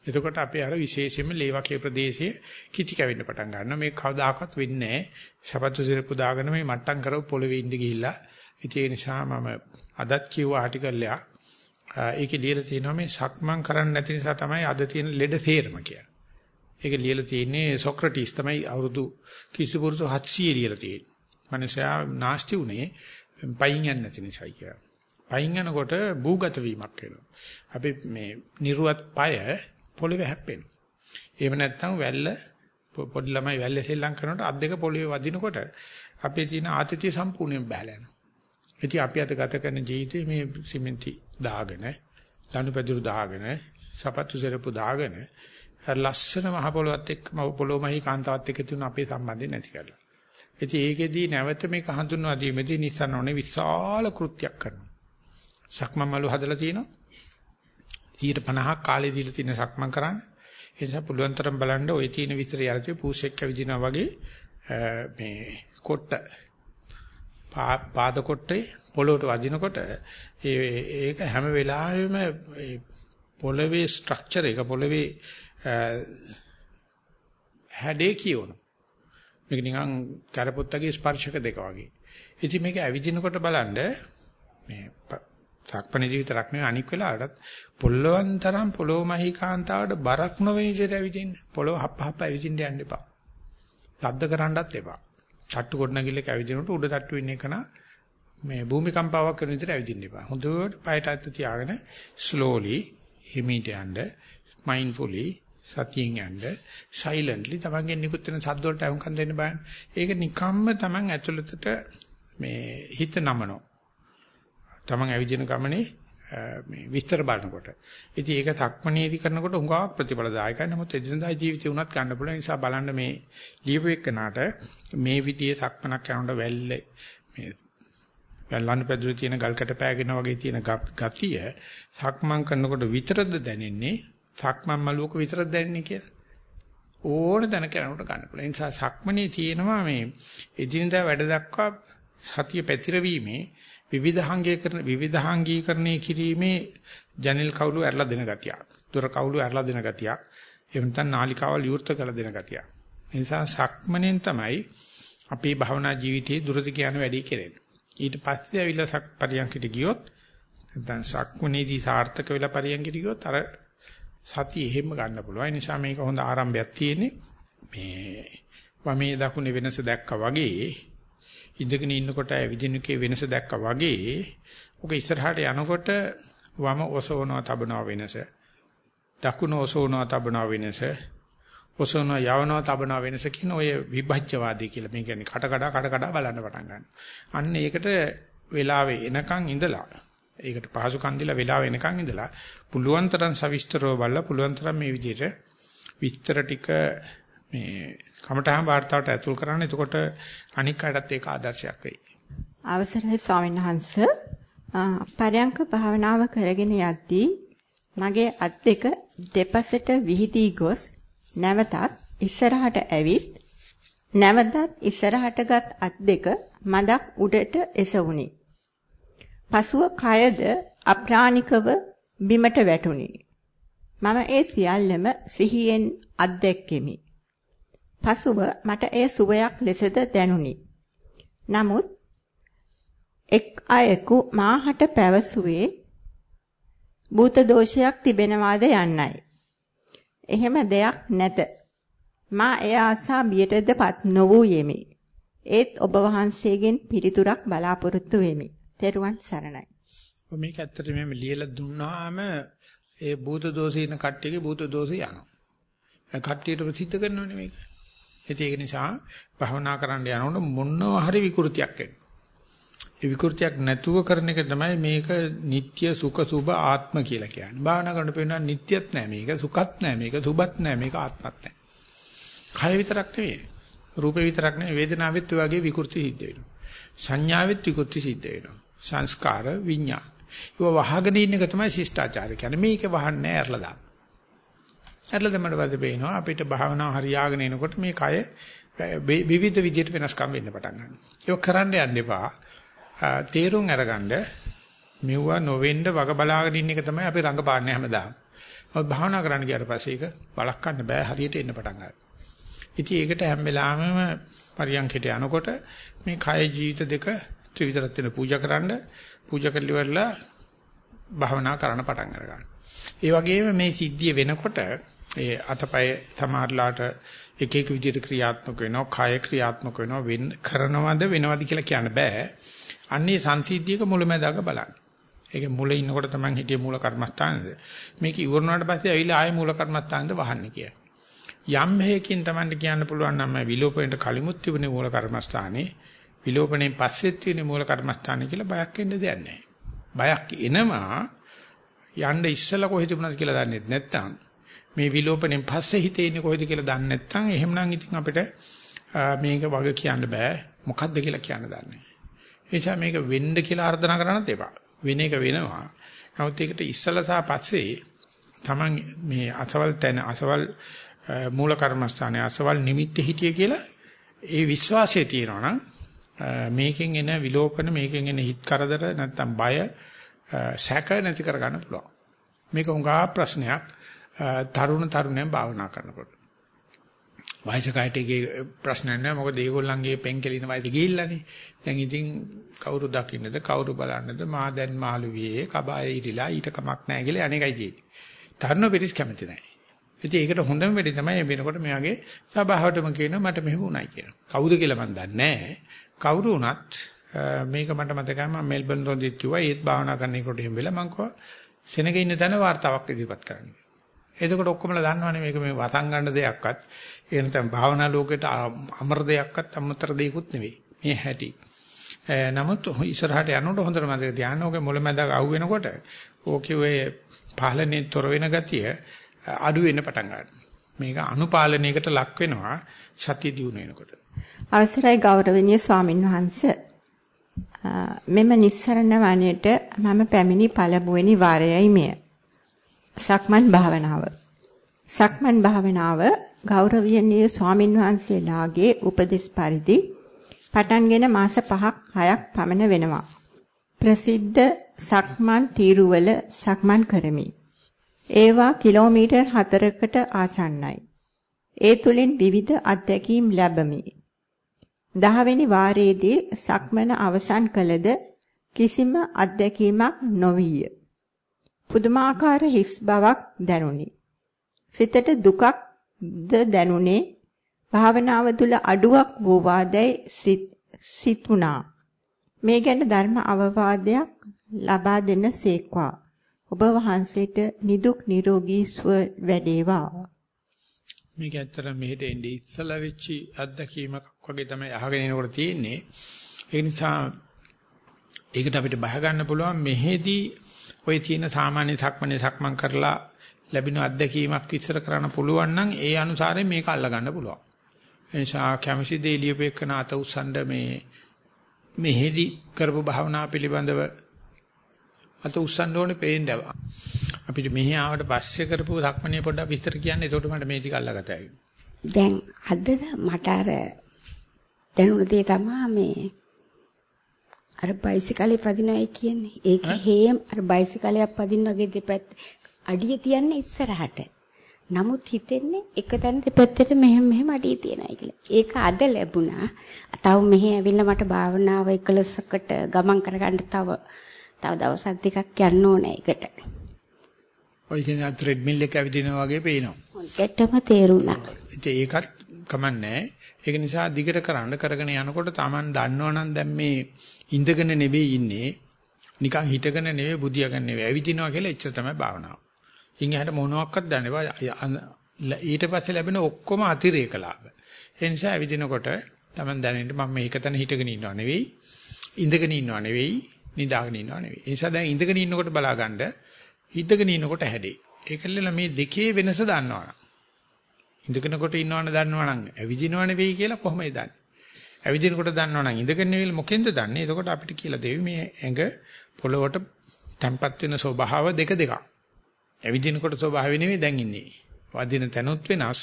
එතකොට අපේ අර විශේෂයෙන්ම ලේවකේ ප්‍රදේශයේ කිචි කැවෙන්න පටන් ගන්නවා. මේ කවදාකවත් වෙන්නේ නැහැ. ශපතු සිරපු දාගෙන මේ මට්ටම් කරව පොළවේ ඉඳ ගිහිල්ලා. ඉතින් ඒ නිසා මම අදත් කියව ආටිකල් එකක් ඒකේ ලියලා තියෙනවා මේ සක්මන් කරන්න නැති නිසා තමයි අද තියෙන ලෙඩ තේරම කියලා. ඒක ලියලා තියෙන්නේ සොක්‍රටිස් තමයි අවුරුදු කිසි පුරුදු 700 ලියලා තියෙන්නේ. මනුෂයා නාස්ති උනේ පයින් යන්නේ නැති නිසා කියලා. පයින් යනකොට භූගත වීමක් වෙනවා. අපි මේ නිර්වත් পায় පොළවේ හැප්පෙනවා. එහෙම නැත්නම් වැල්ල පොඩි ළමයි වැල්ලේ සෙල්ලම් කරනකොට අත් දෙක පොළවේ වදිනකොට අපේ තියෙන ආතතිය සම්පූර්ණයෙන් බහැලා යනවා. ඉතින් අපි අද ගත කරන ජීවිතේ මේ සිමෙන්ති දාගෙන, ලනුපැදුරු දාගෙන, සපත්තු සෙරපු දාගෙන ලස්සන මහ පොළොවත් එක්ක මහ පොළොමහි කාන්තාවත් එක්ක තියෙන අපේ සම්බන්ධය නැති කරලා. ඉතින් ඒකෙදී නැවත මේක හඳුන්වා දීමේදී Nissan ඕනේ විශාල කෘත්‍යයක් කරනවා. සක්මන් මළු හදලා තිනවා. 50ක් කාලේ දීලා තියෙන සක්මන් කරන්න. ඒ නිසා පුළුවන් තරම් බලන්න ওই තියෙන විතර යරතේ පූසෙක් කැවිදිනා වගේ මේ කොට්ට පාද කොට්ටේ පොළොවට වදිනකොට ඒ ඒක හැම වෙලාවෙම පොළවේ ස්ට්‍රක්චර් එක පොළවේ හැඩේ කියවන. මේක නිකන් කරපොත්තගේ ස්පර්ශක දෙක වගේ. ඉතින් මේක ඇවිදිනකොට බලන්න මේ සක්පණේදී විතරක් නෙවෙයි අනික් වෙලාවටත් පොළොවන් තරම් පොළොව මහීකාන්තාවට බරක් නොවෙන විදිහට ඇවිදින්න. පොළොව හප්ප හප්ප ඇවිදින්න යන්න එපා. සද්ද කරන්නත් එපා. තට්ටු කොට නැගිල්ලක ඇවිදිනකොට උඩ තට්ටු ඉන්න එකන මේ භූමිකම්පාවක් කරන විදිහට ඇවිදින්න එපා. හොඳට පයට අත තියාගෙන slowly හිමීට යන්න mindfully සතියෙන් යන්න silently තමන්ගෙන් නිකුත් වෙන සද්ද වලට අහුම්කම් දෙන්න බෑ. ඒක නිකම්ම තමන් ඇතුළතට මේ හිත නමනවා. තමන් ඇවිදින ගමනේ මේ විස්තර බලනකොට. ඉතින් ඒක තක්මනේදී කරනකොට හුඟක් ප්‍රතිඵලදායකයි. නමුත් එදිනදා ජීවිතේ උනත් ගන්න පුළුවන් නිසා බලන්න මේ ලියපු එක්කනට මේ විදිහේ තක්මනක් කරනකොට වැල්ලේ මේ වැල්ලන් පැදුරේ තියෙන ගල්කට පෑගෙන වගේ තියෙන ගතිය සක්මන් කරනකොට විතරද දැනෙන්නේ සක්මන් මලුවක විතරද දැනෙන්නේ කියලා. ඕන තැන කරනකොට ගන්න පුළුවන්. ඒ නිසා සක්මනේ තියෙනවා මේ එදිනදා වැඩ දක්වා සතිය පැතිරවීමේ විවිධාංගීකරණ විවිධාංගීකරණය කිරීමේ ජනෙල් කවුළු ඇරලා දෙන ගතියක්. දොර කවුළු ඇරලා දෙන ගතියක්. එහෙම නැත්නම් නාලිකාවල් විවෘත කරලා දෙන ගතියක්. ඒ නිසා සක්මණෙන් තමයි අපේ භවනා ජීවිතයේ දුරදි කියන වැඩි කෙරෙන්නේ. ඊට පස්සේ ඇවිල්ලා සක් පරියන්කිට ගියොත් නැත්නම් සක්මණේදී සාර්ථක වෙලා පරියන්කිට ගියොත් අර සතිය එහෙම ගන්න පුළුවන්. ඒ නිසා මේක හොඳ ආරම්භයක් තියෙන්නේ. මේ වමේ දකුණේ වෙනස දැක්කා වගේ ඉඳගෙන ඉන්නකොට විදිනුකේ වෙනස දැක්කා වගේ ඔක ඉස්සරහට යනකොට වම ඔසවනවා තබනවා වෙනස. දකුණ ඔසවනවා තබනවා වෙනස. ඔසවනවා යවනවා තබනවා වෙනස කියන ඔය විභජ්‍යවාදී කියලා. මේ කියන්නේ කට කඩ කට කඩ බලන්න පටන් ගන්නවා. අන්න ඒකට වෙලාවේ එනකන් ඉඳලා ඒකට පහසුකම් දීලා වෙලාව එනකන් ඉඳලා පුළුවන් තරම් සවිස්තරව බලලා පුළුවන් තරම් මේ විදිහට විස්තර ටික මේ කමඨහන් වார்த்தාවට ඇතුල් කරන්න. එතකොට අනික් අයටත් ඒක ආදර්ශයක් වෙයි. අවසරයි ස්වාමීන් වහන්ස. පරයන්ක භාවනාව කරගෙන යද්දී මගේ අත් දෙක දෙපසට විහිදී ගොස් නැවතත් ඉස්සරහට ඇවිත් නැවතත් ඉස්සරහටගත් අත් දෙක මදක් උඩට එසවුනි. පසුව කයද අප්‍රාණිකව බිමට වැටුනි. මම ඒ සියල්ලම සිහියෙන් අත්දැක්කෙමි. පසුව මට එය සුවයක් ලෙසද දැනුනි. නමුත් එක් අයෙකු මාහට පැවසුවේ භූත දෝෂයක් තිබෙනවාද යන්නයි. එහෙම දෙයක් නැත. මා එය ආසා බියටදපත් නොවූ යෙමි. ඒත් ඔබ වහන්සේගෙන් පිළිතුරක් බලාපොරොත්තු වෙමි. තෙරුවන් සරණයි. මේක ඇත්තට මම ලියලා දුන්නාම ඒ භූත දෝෂින කට්ටියගේ භූත දෝෂය යනවා. කට්ටියට ප්‍රසිද්ධ කරනවනේ මේක. ඉතින් ඒක නිසා භවනා කරන්න යනකොට මොනවා හරි විකෘතියක් එනවා. ඒ විකෘතියක් නැතුව කරන එක තමයි මේක නিত্য සුඛ සුභ ආත්ම කියලා කියන්නේ. භාවනා කරන පේනවා නিত্যත් නැහැ මේක, සුඛත් නැහැ මේක, සුභත් නැහැ මේක, ආත්මත් නැහැ. කය විතරක් නෙවෙයි. රූපේ විතරක් නෙවෙයි වේදනාවෙත් ඔය වගේ විකෘති සිද්ධ වෙනවා. සංඥාවෙත් විකෘති සිද්ධ වෙනවා. සංස්කාර විඥාන. ඒව වහගෙන ඉන්න එක තමයි ශිෂ්ටාචාරය කියන්නේ. මේක වහන්නේ නැහැ අරලා දාන්න. ඇරලා දැම්මට පස්සේ පේනවා අපිට භාවනාව හරියාගෙන එනකොට මේ කය විවිධ විදිහට වෙනස්කම් වෙන්න පටන් ගන්නවා. ඒක කරන්න යන්න එපා. තීරුම් අරගන්න මෙවුවා නොවෙන්න වග බලාගෙන ඉන්න එක තමයි අපි රංගපාන්නේ හැමදාම. මොකද භාවනා කරන්න ගියාට පස්සේ ඒක බලක්වන්න බෑ හරියට එන්න පටන් ගන්නවා. ඉතින් ඒකට හැම වෙලාවෙම පරියන්කයට යනකොට මේ කය ජීවිත දෙක ත්‍රිවිධ රත්න පූජා කරන්න පූජා කරලිවලා භාවනා කරන්න පටන් අරගන්න. ඒ වගේම මේ සිද්ධිය වෙනකොට ඒ අතපය සමහරලාට එක එක විදිහට ක්‍රියාත්මක වෙනවා, කය ක්‍රියාත්මක වෙනවා, වෙන කරනවද වෙනවද කියලා කියන්න බෑ. අන්නේ සංසිද්ධියක මුලැමැදාක බලන්න. ඒක මුල ඉන්නකොට තමයි හිටියේ මූල කර්මස්ථානද. මේක ඉවරනාට පස්සේ ඇවිල්ලා ආයෙ මූල කර්මස්ථානද වහන්නේ කියලා. යම් හේකින් Tamanට කියන්න පුළුවන් නම් විලෝපණයට කලිමුත් තිබුණේ මූල කර්මස්ථානේ විලෝපණයෙන් පස්සෙත් තියෙන මූල කර්මස්ථානේ කියලා බයක් වෙන්න දෙයක් නැහැ. බයක් එනවා යන්න ඉස්සලා කොහෙද තිබුණාද කියලා දන්නේ නැත්නම් මේ විලෝපණයෙන් පස්සේ හිතේ ඉන්නේ කොහෙද කියලා දන්නේ නැත්නම් එහෙමනම් ඉතින් අපිට මේක වග කියන්න බෑ මොකද්ද කියලා කියන්න දන්නේ නැහැ. ඒ නිසා මේක වෙන්න කියලා ආර්දනා කරන්නත් එපා. වෙන එක වෙනවා. නමුත් ඒකට ඉස්සලා සහ පස්සේ Taman මේ අසවල් තැන අසවල් මූල කර්මස්ථානයේ අසවල් නිමිත්ත හිටිය කියලා ඒ විශ්වාසය තියෙනවා නම් මේකෙන් එන විලෝපන මේකෙන් එන හිත් කරදර නැත්තම් බය සැක නැති කර ගන්න පුළුවන්. මේක උඟා ප්‍රශ්නයක් තරුණ තරුණයන් භාවනා කරනකොට. වයසකයට ඒකේ ප්‍රශ්න නැහැ මොකද ඒගොල්ලන්ගේ පෙන්කෙලින වයසට ගිහිල්ලානේ. දැන් ඉතින් කවුරු දකින්නද කවුරු බලන්නද මා දැන් මාළුවියේ කබායේ ඉරිලා ඊට කමක් නැහැ කියලා අනේකයි තියෙන්නේ. තරුණ පිරිස් කැමති නැහැ. ඉතින් ඒකට හොඳම වෙලේ තමයි වෙනකොට මේ වගේ සභාවටම කියනවා මට මෙහෙම වුණයි කියලා. කවුද කියලා මම දන්නේ නැහැ. කවුරු වුණත් මේක මට මතකයි මම මෙල්බන් රෝදෙත් කිව්වා ඒත් භාවනා කරනකොට එහෙම වෙලා මම කිව්වා සෙනග ඉන්න තැන වார்த்தාවක් ඉදිරිපත් කරන්න. එතකොට ඔක්කොමලා දන්නවනේ මේක මේ වතන් ගන්න දෙයක්වත් ඒ නැත්නම් භාවනා ලෝකෙට අමර දෙයක්වත් අමතර දෙයක්වත් නෙවෙයි. මේ හැටි. නමුත් ඉස්සරහට යනකොට හොඳට මතක තියාගන්න ඕකේ මුලැමැදක අහු වෙනකොට ඕකේ ඔය පාලනේ තොර වෙන ගතිය අඩු වෙන්න පටන් ගන්නවා. මේක අනුපාලනයකට ලක් වෙනවා සතිය දිනු වෙනකොට. අවසරයි ගෞරවනීය ස්වාමින් වහන්සේ. මෙම නිස්සරණ වනයේට මම පැමිණි පළමුවෙනි වාරයයි මෙය. සක්මන් භාවනාව. සක්මන් භාවනාව ගෞරවනීය ස්වාමින් වහන්සේලාගේ උපදෙස් පරිදි පටන්ගෙන මාස 5ක් 6ක් පමණ වෙනවා. ප්‍රසිද්ධ සක්මන් තීරුවල සක්මන් කරමි. ඒවා කිලෝමීටර් 4කට ආසන්නයි. ඒ තුලින් විවිධ අත්දැකීම් ලැබමි. 10 වෙනි වාරයේදී සක්මන අවසන් කළද කිසිම අත්දැකීමක් නොවිය. පුදුමාකාර හිස් බවක් දැනුනි. සිතට දුකක්ද දැනුනේ භාවනාව තුළ අඩුවක් වූවාදයි සිතුණා. මේ ගැන ධර්ම අවවාදයක් ලබා දෙන සේක්වා. ඔබ වහන්සේට නිදුක් නිරෝගී සුව වැඩේවා. මේක ඇත්තට මෙහෙට එන්නේ ඉස්සලා වෙච්චි අත්දැකීමක් වගේ තමයි අහගෙන එනකොට තියෙන්නේ. ඒ නිසා ඒකට අපිට බහ ගන්න පුළුවන් මෙහෙදී ඔය තියෙන සාමාන්‍ය සක්මනේ සක්මන් කරලා ලැබෙන අත්දැකීමක් විස්තර කරන්න පුළුවන් නම් ඒ අනුසාරයෙන් මේක අල්ල ගන්න පුළුවන්. ඒ නිසා කැමසි දේ ලියපෙකන අත උස්සන්න මේ මෙහෙදි කරපු භාවනා පිළිබඳව අත උස්සන්න ඕනේ පේන්න. අපිට මෙහි ආවට පස්සේ කරපු සක්මනේ පොඩ්ඩක් විස්තර කියන්න. එතකොට මට මේ ටික අල්ලගත හැකියි. දැන් අදද මට අර දැනුණ දේ තමයි මේ අර බයිසිකලේ පදිනවයි කියන්නේ. ඒක හේම් අර බයිසිකලයක් පදින්න වගේ දෙපැත්ත අඩිය තියන්නේ ඉස්සරහට. නමුත් හිතෙන්නේ එක තැන දෙපැත්තට මෙහෙම මෙහෙම අඩිය තියනයි කියලා. ඒක අද ලැබුණා. තව මෙහෙ ඇවිල්ලා මට භාවනාව එකලසකට ගමන් කරගන්න තව තව දවස් දෙකක් යන්න ඕනේ ඒකට. ඔය කියන්නේ ත්‍රෙඩ්මිල් එක ඇවිදිනවා වගේ පේනවා. හොඳටම තේරුණා. ඒකත් කමන්නේ. ඒක නිසා දිගට කරන්න කරගෙන යනකොට Taman දන්නවනම් දැන් මේ ඉඳගෙන නෙවෙයි ඉන්නේ. නිකන් හිටගෙන නෙවෙයි බුදියාගෙන නෙවෙයි ඇවිදිනවා කියලා එච්චර තමයි භාවනාව. ඉන් එහාට මොනවත් දන්නේවා ඊට පස්සේ ලැබෙන ඔක්කොම අතිරේක ලාභ. ඒ නිසා ඇවිදිනකොට Taman දැනෙන්න මම මේක තන හිටගෙන ඉන්නව නෙවෙයි ඉඳගෙන ඉන්නව නෙවෙයි නිදාගෙන ඉන්නව නෙවෙයි. ඒ නිසා දැන් ඉඳගෙන ඉන්නකොට බලාගන්න හිටගෙන ඉන්නකොට හැදේ. ඒකල්ල මේ දෙකේ වෙනස දන්නවනම්. ඉඳගෙනකොට ඉන්නවන දන්නවනම් ඇවිදිනව නෙවෙයි කියලා කොහොමද දන්නේ? ඇවිදිනකොට දන්නවනම් ඉඳගෙන නෙවෙයි මොකෙන්ද දන්නේ? එතකොට අපිට කියලා දෙවි මේ ඇඟ පොළොවට තැම්පත් වෙන ස්වභාව දෙක දෙකක්. ඇවිදිනකොට ස්වභාවය නෙවෙයි දැන් ඉන්නේ. වදින තැනුත් වෙනස්,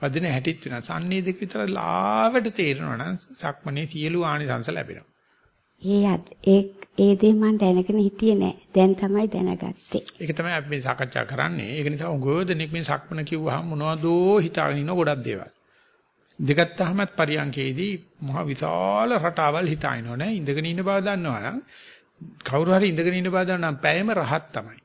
වදින හැටිත් වෙනස්. අන්නේ දෙක විතර ලාවට තේරෙනවා නම් සක්මනේ සියලු ආනිසංස ලැබෙනවා. ඒ ඒ ඒ දේ මම දැනගෙන හිටියේ නෑ. දැන් තමයි දැනගත්තේ. ඒක තමයි අපි මේ සාකච්ඡා කරන්නේ. ඒක නිසා උගෝදෙනෙක් මේ සක්මන කිව්වහම මොනවදෝ හිතාගෙන ඉන්න ගොඩක් දේවල්. දෙගත්තාමත් පරියන්කේදී මහ විශාල රටාවල් හිතාිනව නෑ. ඉඳගෙන ඉන්න බව දන්නවනම් කවුරු හරි ඉඳගෙන ඉන්න බව දන්නම් පැයම රහත් තමයි.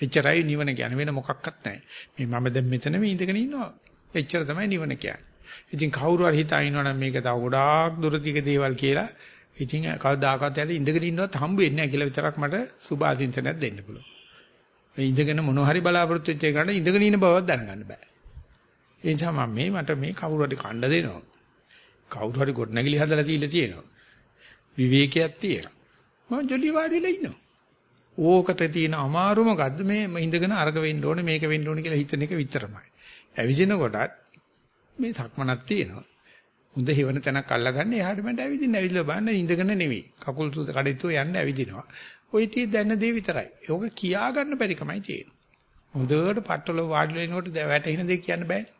එච්චරයි නිවන කියන්නේ වෙන මොකක්වත් නැහැ. මේ මම දැන් මෙතන මේ ඉඳගෙන ඉන්නවා. එච්චර තමයි නිවන කියන්නේ. ඉතින් කවුරු හරි හිතා ඉන්නවනම් මේක තව ගොඩාක් දුරදිග දේවල් කියලා ඉතින් කවදාකවත් යට ඉඳගෙන ඉන්නවත් හම්බ වෙන්නේ නැහැ කියලා විතරක් මට සුභ ආදින්තනයක් දෙන්න පුළුවන්. මේ ඉඳගෙන මොන හරි බලාපොරොත්තු වෙච්ච එකට ඉඳගෙන ඉන්න බවක් දැනගන්න බෑ. ඒ නිසා මම මේ මට මේ කවුරු හරි කණ්ඩ දෙනවා. කවුරු හරි ගොඩනැගිලි හදලා තියලා තියෙනවා. විවේකයක් තියෙනවා. මම ජොලි වාඩිලා ඉන්නවා. ඕකට තියෙන අමාරු මොකද්ද මේ ඉඳගෙන අරග වෙන්න ඕනේ මේක වෙන්න ඕනේ කියලා හිතන එක විතරමයි. ඇවිදින කොටත් මේ සක්මනක් තියෙනවා. හොඳ හේවන තැනක් අල්ලගන්න එහාට මට ඇවිදින්න ඇවිදලා බලන්න ඉඳගෙන නෙවෙයි. කකුල් සුද කඩਿੱතුව යන්න ඇවිදිනවා. ওই tie දැන දේ විතරයි. ඒක කියා ගන්න බැරි කමයි තියෙන්නේ. හොඳට පට්ටල වාඩිලා ඉනකොට වැටෙන දේ කියන්න බෑනේ.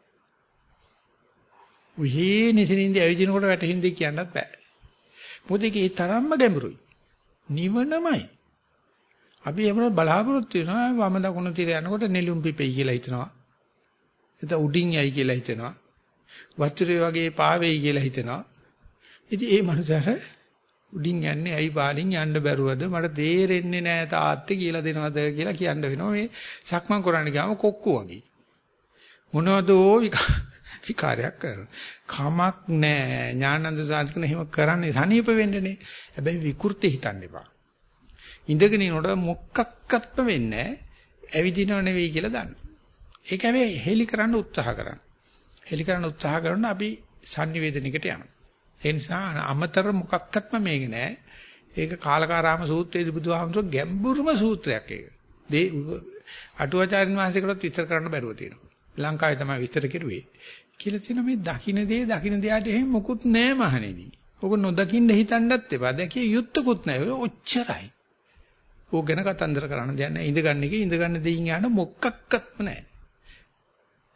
උහි නිසින්ින්ද ඇවිදිනකොට වැටෙන දේ කියන්නත් බෑ. මොකද ඒකේ තරම්ම ගැඹුරුයි. නිවනමයි. අපි එහෙම බලාපොරොත්තු වෙනවා වම දකුණ තිර යනකොට නෙළුම් පිපෙයි කියලා හිතනවා. එතන උඩින් යයි කියලා හිතනවා. වතුරේ වගේ පාවෙයි කියලා හිතනවා. ඉතින් ඒ මනුස්සයාට උඩින් යන්නේ ඇයි පාලින් යන්න බැරුවද මට තේරෙන්නේ නෑ තාත්තේ කියලා දෙනවද කියලා කියන්න වෙනවා මේ සක්මන් කරන්න ගියාම කොක්කු වගේ. මොනවදෝ විකාරයක් කරනවා. කමක් නෑ ඥානන්ද සාන්තිකන එහෙම කරන්නේ සනීප වෙන්නනේ. හැබැයි විකෘති හිතන්න එපා. ඉඳගෙන ඉනකොට මොකක්වත්ම වෙන්නේ ඇවිදිනව නෙවෙයි කියලා දන්න. ඒක හැබැයි හෙලි කරන්න උත්සාහ කරන්න. හෙලි කරන්න උත්සාහ කරන අපි sannivedanaයකට යනවා. ඒ නිසා අමතර මොකක්වත්ම මේක නෑ. ඒක කාලකාරාම සූත්‍රයේදී බුදුහාමුදුරුවෝ ගැඹුරුම සූත්‍රයක් ඒක. දේ අටුවාචාරින් වහන්සේකටත් විස්තර කරන්න බැරුව තියෙනවා. ලංකාවේ තමයි විස්තර කෙරුවේ. කියලා තියෙන මේ දකින්න දේ දකින්න දෙයට එහෙම මොකුත් නෑ මහණෙනි. ඔක නොදකින්න හිතන්නත් එපා. දැකිය යුත්තකුත් නෑ. ඔච්චරයි. ඕක ගැන කතන්දර කරන්න දෙයක් නෑ. ඉඳගන්න එකේ ඉඳගන්න දෙයින් යන මොකක්වත්ම නෑ.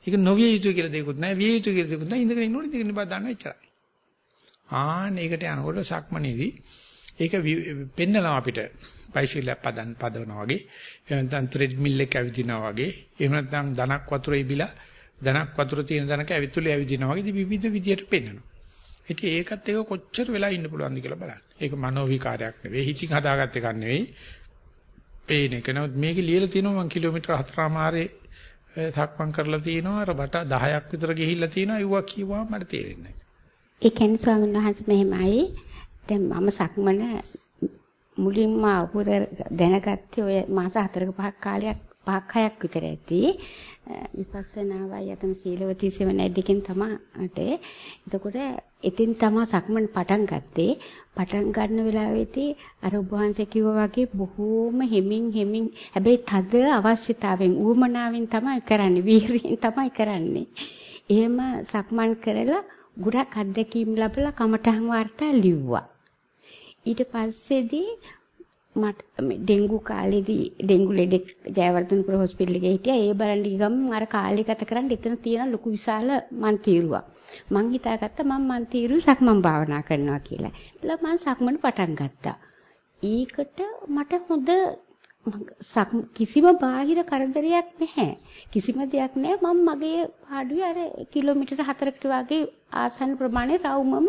ඒක නොවිය යුතු කියලා දෙයක්වත් නැහැ. විය යුතු කියලා දෙයක්වත් නැහැ. ඉඳගෙන ඉන්නකොට ඉඳගෙන බා දන්නවා එච්චරයි. ආන්න ඒකට යනකොට සක්මනේදී ඒක පෙන්නනවා අපිට බයිසිකල් පදන් පදවනවා වගේ. එහෙම නැත්නම් ත්‍රෙඩ් මිල් එක ඇවිදිනවා වගේ. එහෙම නැත්නම් ධනක් වතුර ඉබිලා ධනක් වතුර තියෙන ධනක ඇවිතුලේ ඇවිදිනවා වගේ විවිධ විදියට පෙන්නනවා. ඉතින් ඒකත් ඒක කොච්චර වෙලා ඉන්න පුළුවන්ද කියලා බලන්න. ඒක මනෝ විකාරයක් නෙවෙයි. හිතින් හදාගත්ත එකක් නෙවෙයි. පේන එක. නමුත් මේකේ ලියලා තියෙනවා මං කිලෝමීටර් 4මාරේ සක්මන් කරලා තිනවා අර බට 10ක් විතර ගිහිල්ලා තිනවා ඒවා කිව්වා මට තේරෙන්නේ නැහැ. ඒ කියන්නේ ස්වාමීන් වහන්සේ මෙහෙමයි. දැන් මම සක්මන මුලින්ම අවබෝධ දැනගත්තේ ඔය මාස 4ක 5ක් කාලයක් 5ක් 6ක් විතර ඇති. විපස්සනාවයි අතන සීලවතී සෙවණයි දෙකෙන් තමයි. එතකොට එතින් තමයි සක්මන් පටන් ගත්තේ. පටන් ගන්න වෙලාවේදී අර ඔබ වහන්සේ කිව්වා වගේ බොහෝම හෙමින් හෙමින් හැබැයි තද අවශ්‍යතාවෙන් ඌමනාවෙන් තමයි කරන්නේ වීරියෙන් තමයි කරන්නේ. එහෙම සක්මන් කරලා ගොඩක් අත්දැකීම් ලැබලා කමටහන් වාර්තා ලිව්වා. ඊට පස්සේදී මට ඩෙන්ගු කාලේදී ඩෙන්ගු ලෙඩෙක් ජයවර්ධනපුර හොස්පිටල් එකේ හිටියා. ඒ බලන් ගිහම අර කාලේ ගත කරන් එතන තියෙන ලොකු විශාල මන්තිරුවක්. මං හිතාගත්තා මම මන්තිරු සක්මන් භාවනා කරනවා කියලා. ඒලා මං සක්මන් පටන් ගත්තා. ඒකට මට හොඳ කිසිම බාහිර කරදරයක් නැහැ. කිසිම දෙයක් නැහැ. මම මගේ පාඩුවේ අර කිලෝමීටර 4කට වගේ ආසන්න ප්‍රමාණය රවුමම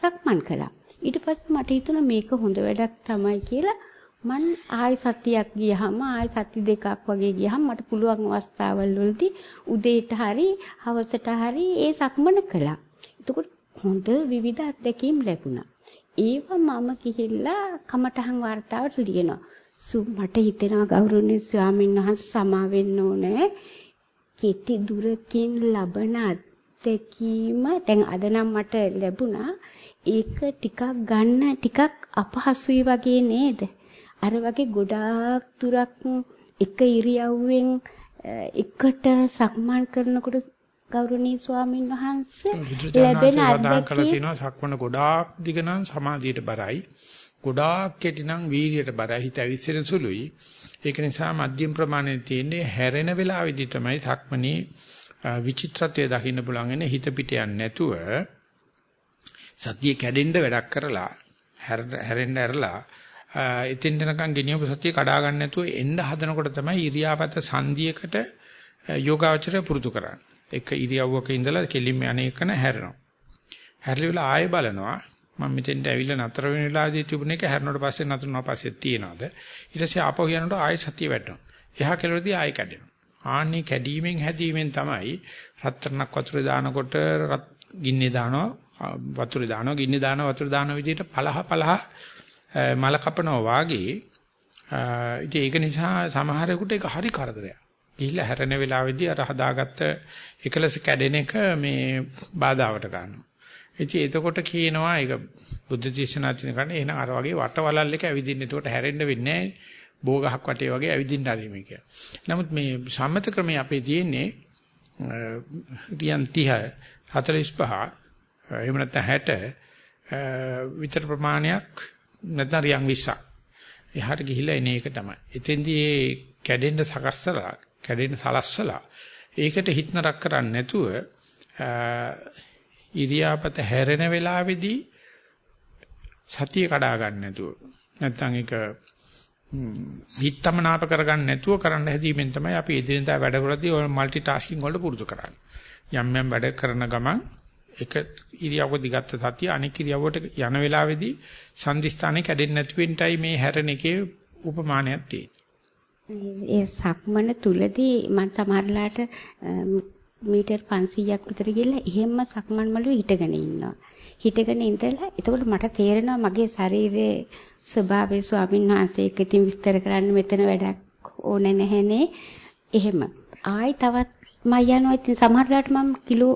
සක්මන් කළා. ඊට පස්සේ මට හිතුණා මේක හොඳ වැඩක් තමයි කියලා මන් ආය සතියක් ගියහම ආය සති දෙකක් වගේ ගියහම මට පුළුවන් අවස්ථාවල් වලදී උදේට හරි හවසට හරි ඒ සක්මන කළා. එතකොට හොඳ විවිධ අත්දැකීම් ලැබුණා. ඒව මම ගිහිල්ලා කමටහන් වார்த்தාවට ලියනවා. සු මට හිතෙනවා ගෞරවනීය ස්වාමීන් වහන්සේ සමා වෙන්න ඕනේ. කෙටි දුරකින් ලබන අත්දැකීම දැන් අද නම් මට ලැබුණා. ඒක ටිකක් ගන්න ටිකක් අපහසුයි වගේ නේද? අර වගේ ගොඩාක් දුරක් එක ඉරියව්වෙන් එකට සක්මන් කරනකොට ගෞරවනීය ස්වාමින් වහන්සේ ලැබෙන අත්දැකීම සක්මන ගොඩාක් දිග නම් සමාධියට බරයි. ගොඩාක් කෙටි නම් වීර්යයට බරයි. හිත ඇවිස්සෙන සුළුයි. ඒක නිසා මධ්‍යම ප්‍රමාණයේ තියෙන්නේ හැරෙන වෙලාවෙදි තමයි සක්මනේ විචිත්‍රත්වය දකින්න පුළුවන් හිත පිට නැතුව සතිය කැඩෙන්න වැඩක් කරලා හැරෙන්න ඇරලා එතෙන් යනකම් ගෙනියපු සතිය කඩා ගන්න නැතුව එන්න හදනකොට තමයි ඉරියාපත සංධියකට යෝගාචරය පුරුදු කරන්නේ. එක ඉරියව්වක ඉඳලා කෙලින්ම අනේකන හැරෙනවා. හැරිලා ආයෙ බලනවා මම මෙතෙන්ට ඇවිල්ලා නතර වෙන වෙලාවදී තිබුණ එක හැරෙනකොට පස්සේ නතර වුණා පස්සේ තියනවාද ඊට පස්සේ ආපහු යනකොට ආයෙ සතිය වැටෙනවා. එහා කෙළවරදී ආයෙ කැඩෙනවා. ආන්නේ කැඩීමෙන් හැදීමෙන් තමයි රත්තරණක් වතුරේ දානකොට ගින්නේ දානවා වතුරේ දානවා, ගින්නේ දානවා, වතුර දානවා විදිහට පළහ පළහ මල කපනවා වාගේ ඉතින් ඒක නිසා සමහරෙකුට ඒක හරි කරදරයක්. ගිහිල්ලා හැරෙන වෙලාවේදී අර හදාගත්ත එකලස කැඩෙන එක මේ බාධාවට ගන්නවා. ඉතින් එතකොට කියනවා ඒක බුද්ධ දේශනා තියෙන කන්නේ එහෙනම් අර වගේ වටවලල් එක ඇවිදින්න. එතකොට හැරෙන්න වෙන්නේ නැහැ. බෝගහක් වටේ වගේ ඇවිදින්න හරිම කියලා. නමුත් මේ සම්මත ක්‍රමයේ අපේ තියෙන්නේ රියන් 30 45 එහෙම නැත්නම් 60 විතර ප්‍රමාණයක් නැත්නම් රියන් 20ක්. එහාට ගිහිලා එන එක තමයි. එතෙන්දී කැඩෙන්න සකස්සලා කැඩෙන්න සලස්සලා ඒකට හිත නරක කරන්නේ නැතුව ඉරියාපත හැරෙන වෙලාවේදී සතිය කඩා ගන්න නැතුව නැත්නම් ඒක හිතමනාප කරගන්න නැතුව කරන්න හැදීමෙන් තමයි අපි එදිනෙදා වැඩවලදී ඔය মালටි ටාස්කින් වලට පුරුදු කරන්නේ. යම් යම් වැඩ කරන ගමන් එක ඉරියව්ව දිගත්ත සතිය අනෙක් ඉරියව්වට යන වෙලාවේදී සංදිස්ථානේ කැඩෙන්නේ නැති වෙන්නයි මේ හැරෙන එකේ උපමානයක් තියෙන්නේ. ඒ සක්මන තුලදී මම සමහරලාට මීටර් 500ක් විතර ගිහලා එහෙම්ම සක්මන් මළුවේ හිටගෙන ඉන්නවා. හිටගෙන ඉඳලා එතකොට මට තේරෙනවා මගේ ශරීරයේ ස්වභාවය ස්වාමීන් වහන්සේ එක්ක ඉතින් විස්තර කරන්න මෙතන වැඩක් ඕනේ නැහැනේ. එහෙම. ආයි තවත් මම යනවා ඉතින් සමහරලාට මම කිලෝ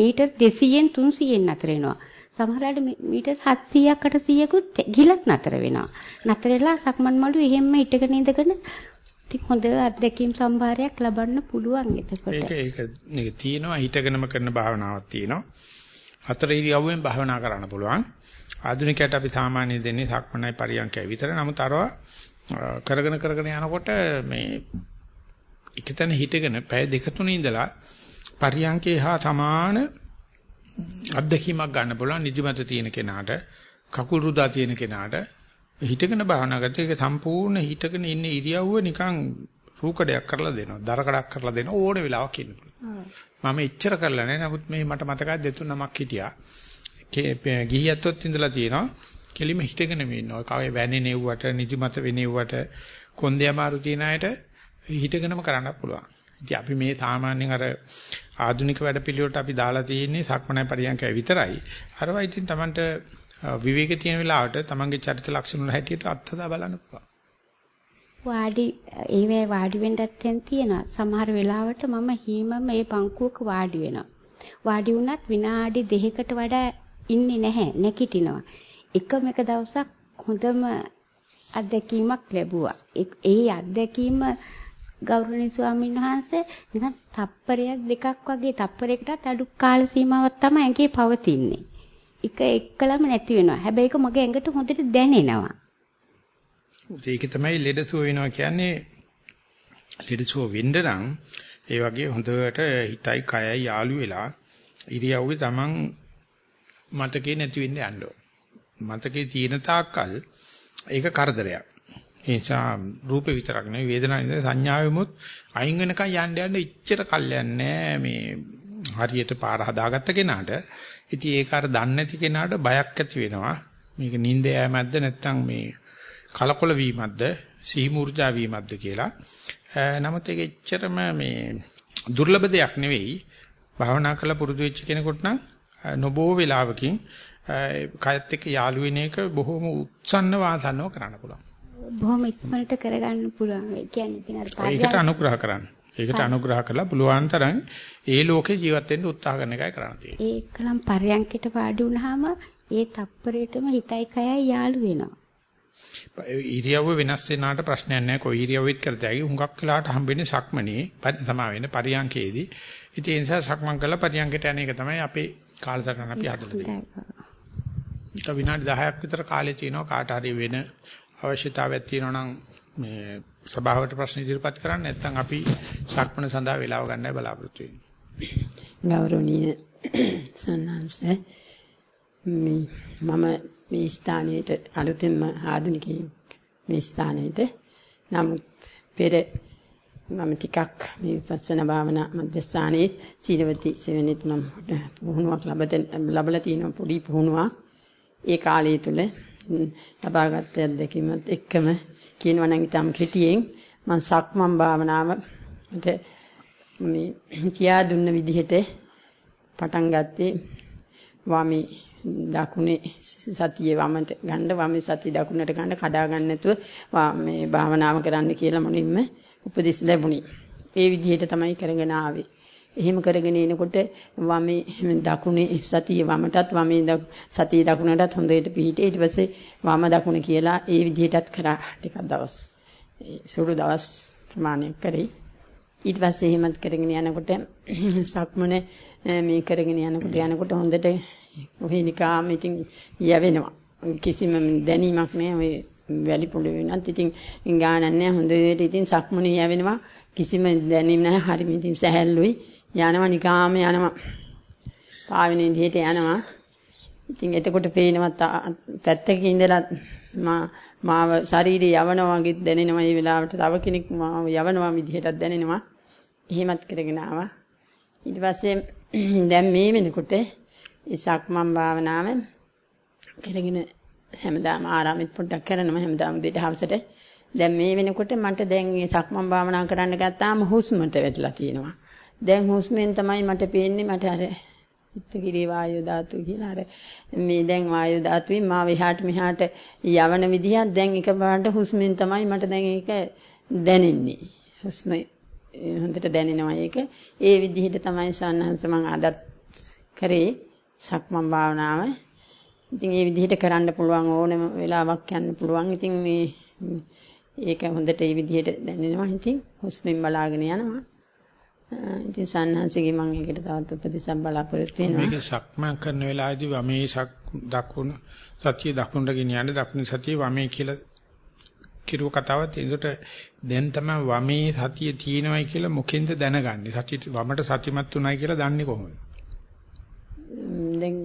මීටර් 200න් 300න් නතර වෙනවා. සමහරලාට මීටර් 700ක් 800කුත් ගිලත් නතර වෙනවා. නතර වෙලා සක්මන් මළුවේ එහෙම්ම හිටගෙන ඉඳගෙන ඉතින් හොඳ අත්දැකීම් සම්භාරයක් ලබන්න පුළුවන් එතකොට. ඒක ඒක මේක තියෙනවා හිතගෙනම කරන භාවනාවක් තියෙනවා. හතර ඉරියව්වෙන් භාවනා කරන්න පුළුවන්. ආධුනිකයට අපි සාමාන්‍ය දෙන්නේ සක්මනයි පරියන්කයි විතර. නමුත් අරවා කරගෙන කරගෙන යනකොට මේ එකතැන හිටගෙන පැය දෙක තුන ඉඳලා පරියන්කේ හා සමාන අත්දැකීමක් ගන්න පුළුවන් නිදිමත තියෙන කෙනාට කකුල් රුදා තියෙන කෙනාට හිටගෙන භාවනා කරද්දී ඒක සම්පූර්ණ හිටගෙන ඉන්න ඉරියව්ව නිකන් රූකඩයක් කරලා දෙනවා. දරකඩක් කරලා දෙනවා ඕන වෙලාවක ඉන්න. මම එච්චර කරලා නැහැ. නමුත් මේ මට මතකයි දෙතුන් නමක් හිටියා. ගිහියත්වත් ඉඳලා තියෙනවා. කෙලිම හිටගෙන මේ ඉන්නවා. කවේ වැන්නේ නෙව්වට, නිදිමත වෙනෙව්වට, කොන්දේ අමාරු තියන අයට හිටගෙනම කරන්න පුළුවන්. ඉතින් අපි මේ සාමාන්‍යයෙන් අර ආධුනික වැඩපිළිවෙලට අපි දාලා තියෙන්නේ සක්මණේ පරියන්කය විතරයි. අරවා ඉතින් Tamanට විවේක තියෙන වෙලාවට තමන්ගේ චරිත ලක්ෂණ වල හැටියට අත්හදා බලන්න පුළුවන්. වාඩි ඒවේ වාඩි වෙන්නත් තියෙනවා. සමහර වෙලාවට මම හීමම මේ පංකුවක වාඩි වෙනවා. වාඩි වුණත් විනාඩි දෙකකට වඩා ඉන්නේ නැහැ නැගිටිනවා. එකම එක දවසක් හොඳම අත්දැකීමක් ලැබුවා. ඒ අත්දැකීම ගෞරවනීය ස්වාමීන් වහන්සේ නිකන් තප්පරයක් දෙකක් වගේ තප්පරයකටත් අඩු කාල සීමාවක් තමයි ඇඟේ පවතින්නේ. එක එක්කලම නැති වෙනවා. හැබැයි ඒක මගේ ඇඟට හොඳට දැනෙනවා. ඒක තමයි ලෙඩසුව වෙනවා කියන්නේ ලෙඩසුව වෙන්න නම් ඒ වගේ හොඳට හිතයි කයයි යාළු වෙලා ඉරියව්වේ Taman මතකේ නැති වෙන්න යන්න මතකේ තියෙන තාක්කල් ඒක කරදරයක්. ඒ නිසා රූපේ විතරක් නෙවෙයි වේදනාවේ සංඥාවෙමුත් අයින් වෙනකන් යන්න යන්න ඉච්චර කල්යන්නේ මේ හරියට පාර හදාගත්ත කෙනාට ඉතින් ඒක අර දන්නේ නැති කෙනාට බයක් ඇති වෙනවා. මේක නිින්ද යෑමක්ද නැත්නම් මේ කලකොල වීමක්ද සිහිමූර්ජා වීමක්ද කියලා. නමුත් ඒක එච්චරම මේ දුර්ලභ දෙයක් නෙවෙයි. භාවනා කරලා පුරුදු වෙච්ච කෙනෙකුට නම් නොබෝ වෙලාවකින් කයත් එක්ක යාළු වෙන එක බොහොම උත්සන්න වාසන්නව කරන්න පුළුවන්. බොහොම ඉක්මනට කරගන්න පුළුවන්. ඒ කියන්නේ ඉතින් අර ඒකට අනුග්‍රහ කරන්න. ඒකට අනුග්‍රහ කරලා පුළුවන් තරම් ඒ ලෝකේ ජීවත් වෙන්න උත්සාහ කරන එකයි කරන්න තියෙන්නේ. ඒකනම් පරයන්කිට වාඩි වුණාම ඒ තප්පරේටම හිතයි කයයි යාළු වෙනවා. ඉරියව්ව වෙනස් වෙනාට ප්‍රශ්නයක් නැහැ. කොයි ඉරියව්වෙත් කරතයි. හුඟක් වෙලාවට හම්බෙන්නේ සක්මනේ සමා වෙන්නේ පරියන්කේදී. ඉතින් ඒ නිසා සක්මන් කරලා පරියන්කට යන එක තමයි අපේ කාලසටහන අපි හදලා තියෙන්නේ. විනාඩි 10ක් විතර කාලේ තියෙනවා කාට හරි වෙන අවශ්‍යතාවයක් තියෙනවා නම් මේ සභාවට ප්‍රශ්න ඉදිරිපත් කරන්න. නැත්නම් අපි සක්මන සඳහා වේලාව ගන්නයි බලාපොරොත්තු වෙන්නේ. ගෞරවනීය සන්නාංශේ මම මේ ස්ථානයේට අලුතෙන්ම ආධුනිකයින් මේ ස්ථානයේට. නමුත් පෙර මම ටිකක් මේ විපස්සනා භාවනා මධ්‍යස්ථානයේ සීලවති සෙවෙනිත් මම පුහුණුවක් ලැබලා තියෙන පොඩි පුහුණුවක්. ඒ කාලය තුල ලබාගත් අත්දැකීමත් එක්කම කියනවා නම් ඊටම කෙටියෙන් මම සක්මන් භාවනාව මට මේ කියා දුන්න විදිහට පටන් ගත්තේ වමේ දකුණේ සතියේ වමට ගන්න වමේ සතිය දකුණට ගන්න කඩා ගන්න නැතුව මේ භාවනාව කරන්න කියලා මොනින්ම උපදෙස් ලැබුණේ. ඒ විදිහට තමයි කරගෙන ආවේ. එහෙම කරගෙන එනකොට වමේ දකුණේ සතිය වමටත් වමේ සතිය දකුණටත් හොඳට පිහිටේ ඊට පස්සේ වම දකුණ කියලා ඒ විදිහටත් කරා ටිකක් දවස්. සුළු දවස් ප්‍රමාණයක් කරේ. ඊට පස්සේ එහෙමත් කරගෙන යනකොට *clears throat* සක්මනේ මේ කරගෙන යනකොට යනකොට හොඳට ඔහේ නිකාම ඉතින් යවෙනවා. කිසිම දැනීමක් නෑ ඔය වැලි පොළවේ වෙනත් ඉතින් ගානක් නෑ හොඳට ඉතින් සක්මනේ යවෙනවා. කිසිම දැනීම නැහැ. හරිම ඉතින් සැහැල්ලුයි. යනවා නිකාම යනවා. පාවෙන විදිහට යනවා. ඉතින් එතකොට පේනවා පැත්තක ඉඳලා මා මාව ශරීරය යවනවා වගේ දැනෙනවා මේ වෙලාවට තව කෙනෙක් මාව යවනවා විදිහටත් දැනෙනවා. එහෙමත් කරගෙන ආවා. ඊට පස්සේ දැන් මේ වෙනකොට ඉසක්මන් භාවනාව කරගෙන හැමදාම ආරාමෙත් පොඩ්ඩක් කරනවා හැමදාම දෙට හවසට. දැන් මේ වෙනකොට මට දැන් මේ සක්මන් භාවනා කරන්න ගත්තාම හුස්මට වැටලා තියෙනවා. දැන් හුස්මෙන් තමයි මට පේන්නේ මට අර චිත්තගිරි වායු ධාතු කියලා අර මේ දැන් වායු ධාතුවේ මා විහාට මෙහාට යවන විදිහක් දැන් එකපාරට හුස්මෙන් තමයි මට දැන් ඒක දැනෙන්නේ. හුස්ම හොඳට දැනෙනවා ඒක. ඒ විදිහට තමයි සන්නහස මම අදත් කරේ සක්මන් භාවනාව. ඉතින් ඒ විදිහට කරන්න පුළුවන් ඕනම වෙලාවක් යන්න පුළුවන්. ඉතින් මේ ඒක හොඳට ඒ විදිහට දැනෙනවා. ඉතින් හුස්මෙන් බලාගෙන යනවා. ඉතින් සන්නහසගේ මම ඒකට තවත් උපදෙසක් බලාපොරොත්තු වෙනවා. මේක සක්මන් කරන වෙලාවේදී වමේ සක් දකුණ සතිය දකුණට ගෙනියන්නේ දකුණු සතිය වමේ කියලා කිරුව කතාවත් එතකොට දැන් තමයි වමේ සතිය තියෙනවයි කියලා මොකෙන්ද දැනගන්නේ? සතිය වමට සතියමත් උනායි කියලා දන්නේ කොහොමද? දැන්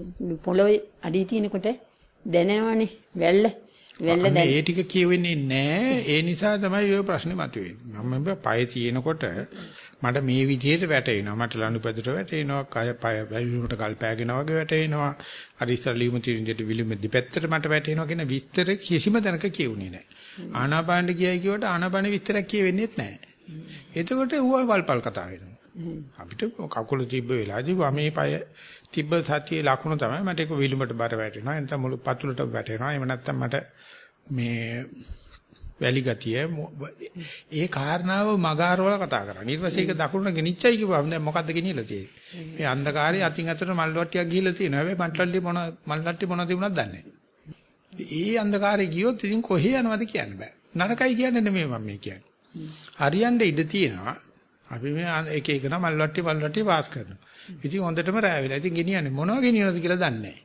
පොළොවේ අඩිය තියෙනකොට දැනෙනවනේ වැල්ල වැල්ල දැන් ඒ ටික කියවෙන්නේ නැහැ. ඒ නිසා තමයි ඔය ප්‍රශ්නේ මතුවෙන්නේ. මම පය තියෙනකොට මට මේ විදිහට වැටෙනවා. මට ලනුපැදුර වැටෙනවා, කය පය වැයුමට ගල් පෑගෙනා වගේ වැටෙනවා. අර ඉස්සර ලියුම තියෙන විදිහට විලිම දෙපැත්තට මට වැටෙනවා කියන විස්තර කිසිම තැනක කියුනේ නැහැ. ආනාපානට කියයි කියවට ආනාපාන විස්තරයක් කියවෙන්නේ නැහැ. එතකොට ඌව වල්පල් කතා වෙනවා. අපිට කකුල තිබ්බ වෙලාවේදී වමේ පය තිබ්බ සතියේ ලකුණ තමයි මට ඒක විලිමට බර වැටෙනවා. එතන මුළු පතුලට වැටෙනවා. එහෙම නැත්නම් මට මේ වැලි ගතිය ඒ කාරණාව මගාරවල කතා කරන්නේ. ඊට පස්සේ ඒක දකුණට ගෙනිච්චයි කිව්වම දැන් මොකද්ද ගෙනියලා තියෙන්නේ? මේ අන්ධකාරයේ අතින් අතට මල් වට්ටියක් ගිහිල්ලා තියෙනවා. හැබැයි මල්ලට්ටි මොන මල්ලට්ටි මොනවද වුණත් දන්නේ නැහැ. ඒ අන්ධකාරයේ ගියොත් ඉතින් කොහේ යනවද කියන්න බෑ. නරකයි කියන්නේ නෙමෙයි මම මේ කියන්නේ. හරියන්න ඉඩ තියෙනවා. අපි මේ එක එක නම් මල්වට්ටි මල්වට්ටි පාස් කරනවා. ඉතින් හොඳටම රෑ වෙලා. ඉතින් ගෙනියන්නේ මොනව ගෙනියනවද කියලා දන්නේ නැහැ.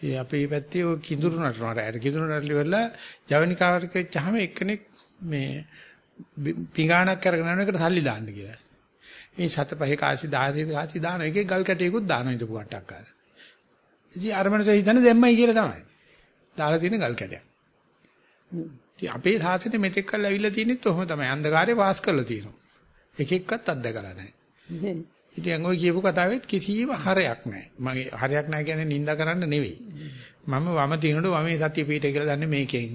ඒ අපේ පැත්තේ ඔය කිඳුරු නටනවා රැයට කිඳුරු නටලි වෙලා ජවනිකාවට ගියාම එක්කෙනෙක් මේ පිඟානක් අරගෙන යන එකට සල්ලි දාන්න කියලා. මේ සත පහේ කාසි 10 කාසි දාන එකේ ගල් කැටයකුත් දානවා ඉඳපු කට්ටක් කාලා. ඉතින් අර මනස හිතන්නේ දැම්මයි කියලා තමයි. දාලා තියෙන ගල් කැටයක්. ඉතින් අපේ සාසනේ මෙතෙක් කල් ඇවිල්ලා තියෙනෙත් ඔහොම තමයි. අන්ධකාරයේ වාස් කරලා තියෙනවා. එක එක්කත් අත්දකලා නැහැ. ඉතින් ඔය කියපු කතාවෙත් කිසිම හරයක් නැහැ. මගේ හරයක් නැහැ කියන්නේ නිඳා කරන්න නෙවෙයි. මම වම තිනනකොට වමේ සතිය පිට කියලා දන්නේ මේකෙන්.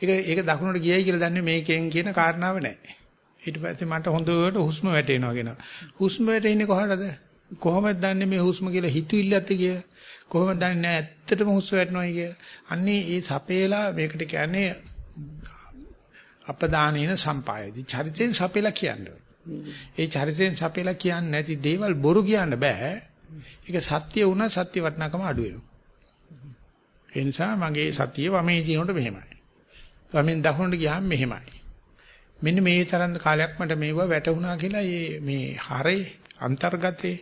ඒක ඒක දකුණට ගියයි කියලා දන්නේ මේකෙන් කියන කාරණාව නැහැ. ඊට පස්සේ මට හොඳට හුස්ම වැටෙනවා කියන. හුස්ම වැටෙන්නේ කොහටද? කොහොමද දන්නේ මේ හුස්ම කියලා හිතුවිල්ලත් කියලා? කොහොමද දන්නේ නැහැ ඇත්තටම හුස්ම වැටෙනවයි කියලා? අන්නේ ඒ සපේලා මේකට කියන්නේ අපදානේන සම්පායදී. චරිතෙන් සපේලා කියන්නේ. ඒ චරිතෙන් සපෙලා කියන්නේ නැති දේවල් බොරු කියන්න බෑ. ඒක සත්‍ය වුණා සත්‍ය වටනකම අඩු වෙනවා. ඒ නිසා මගේ සතිය වමේ දිනනකොට මෙහෙමයි. වමෙන් දකුණට ගියාම මෙහෙමයි. මෙන්න මේ තරම් කාලයක් මට මේව වැටුණා කියලා මේ හරේ අන්තර්ගතේ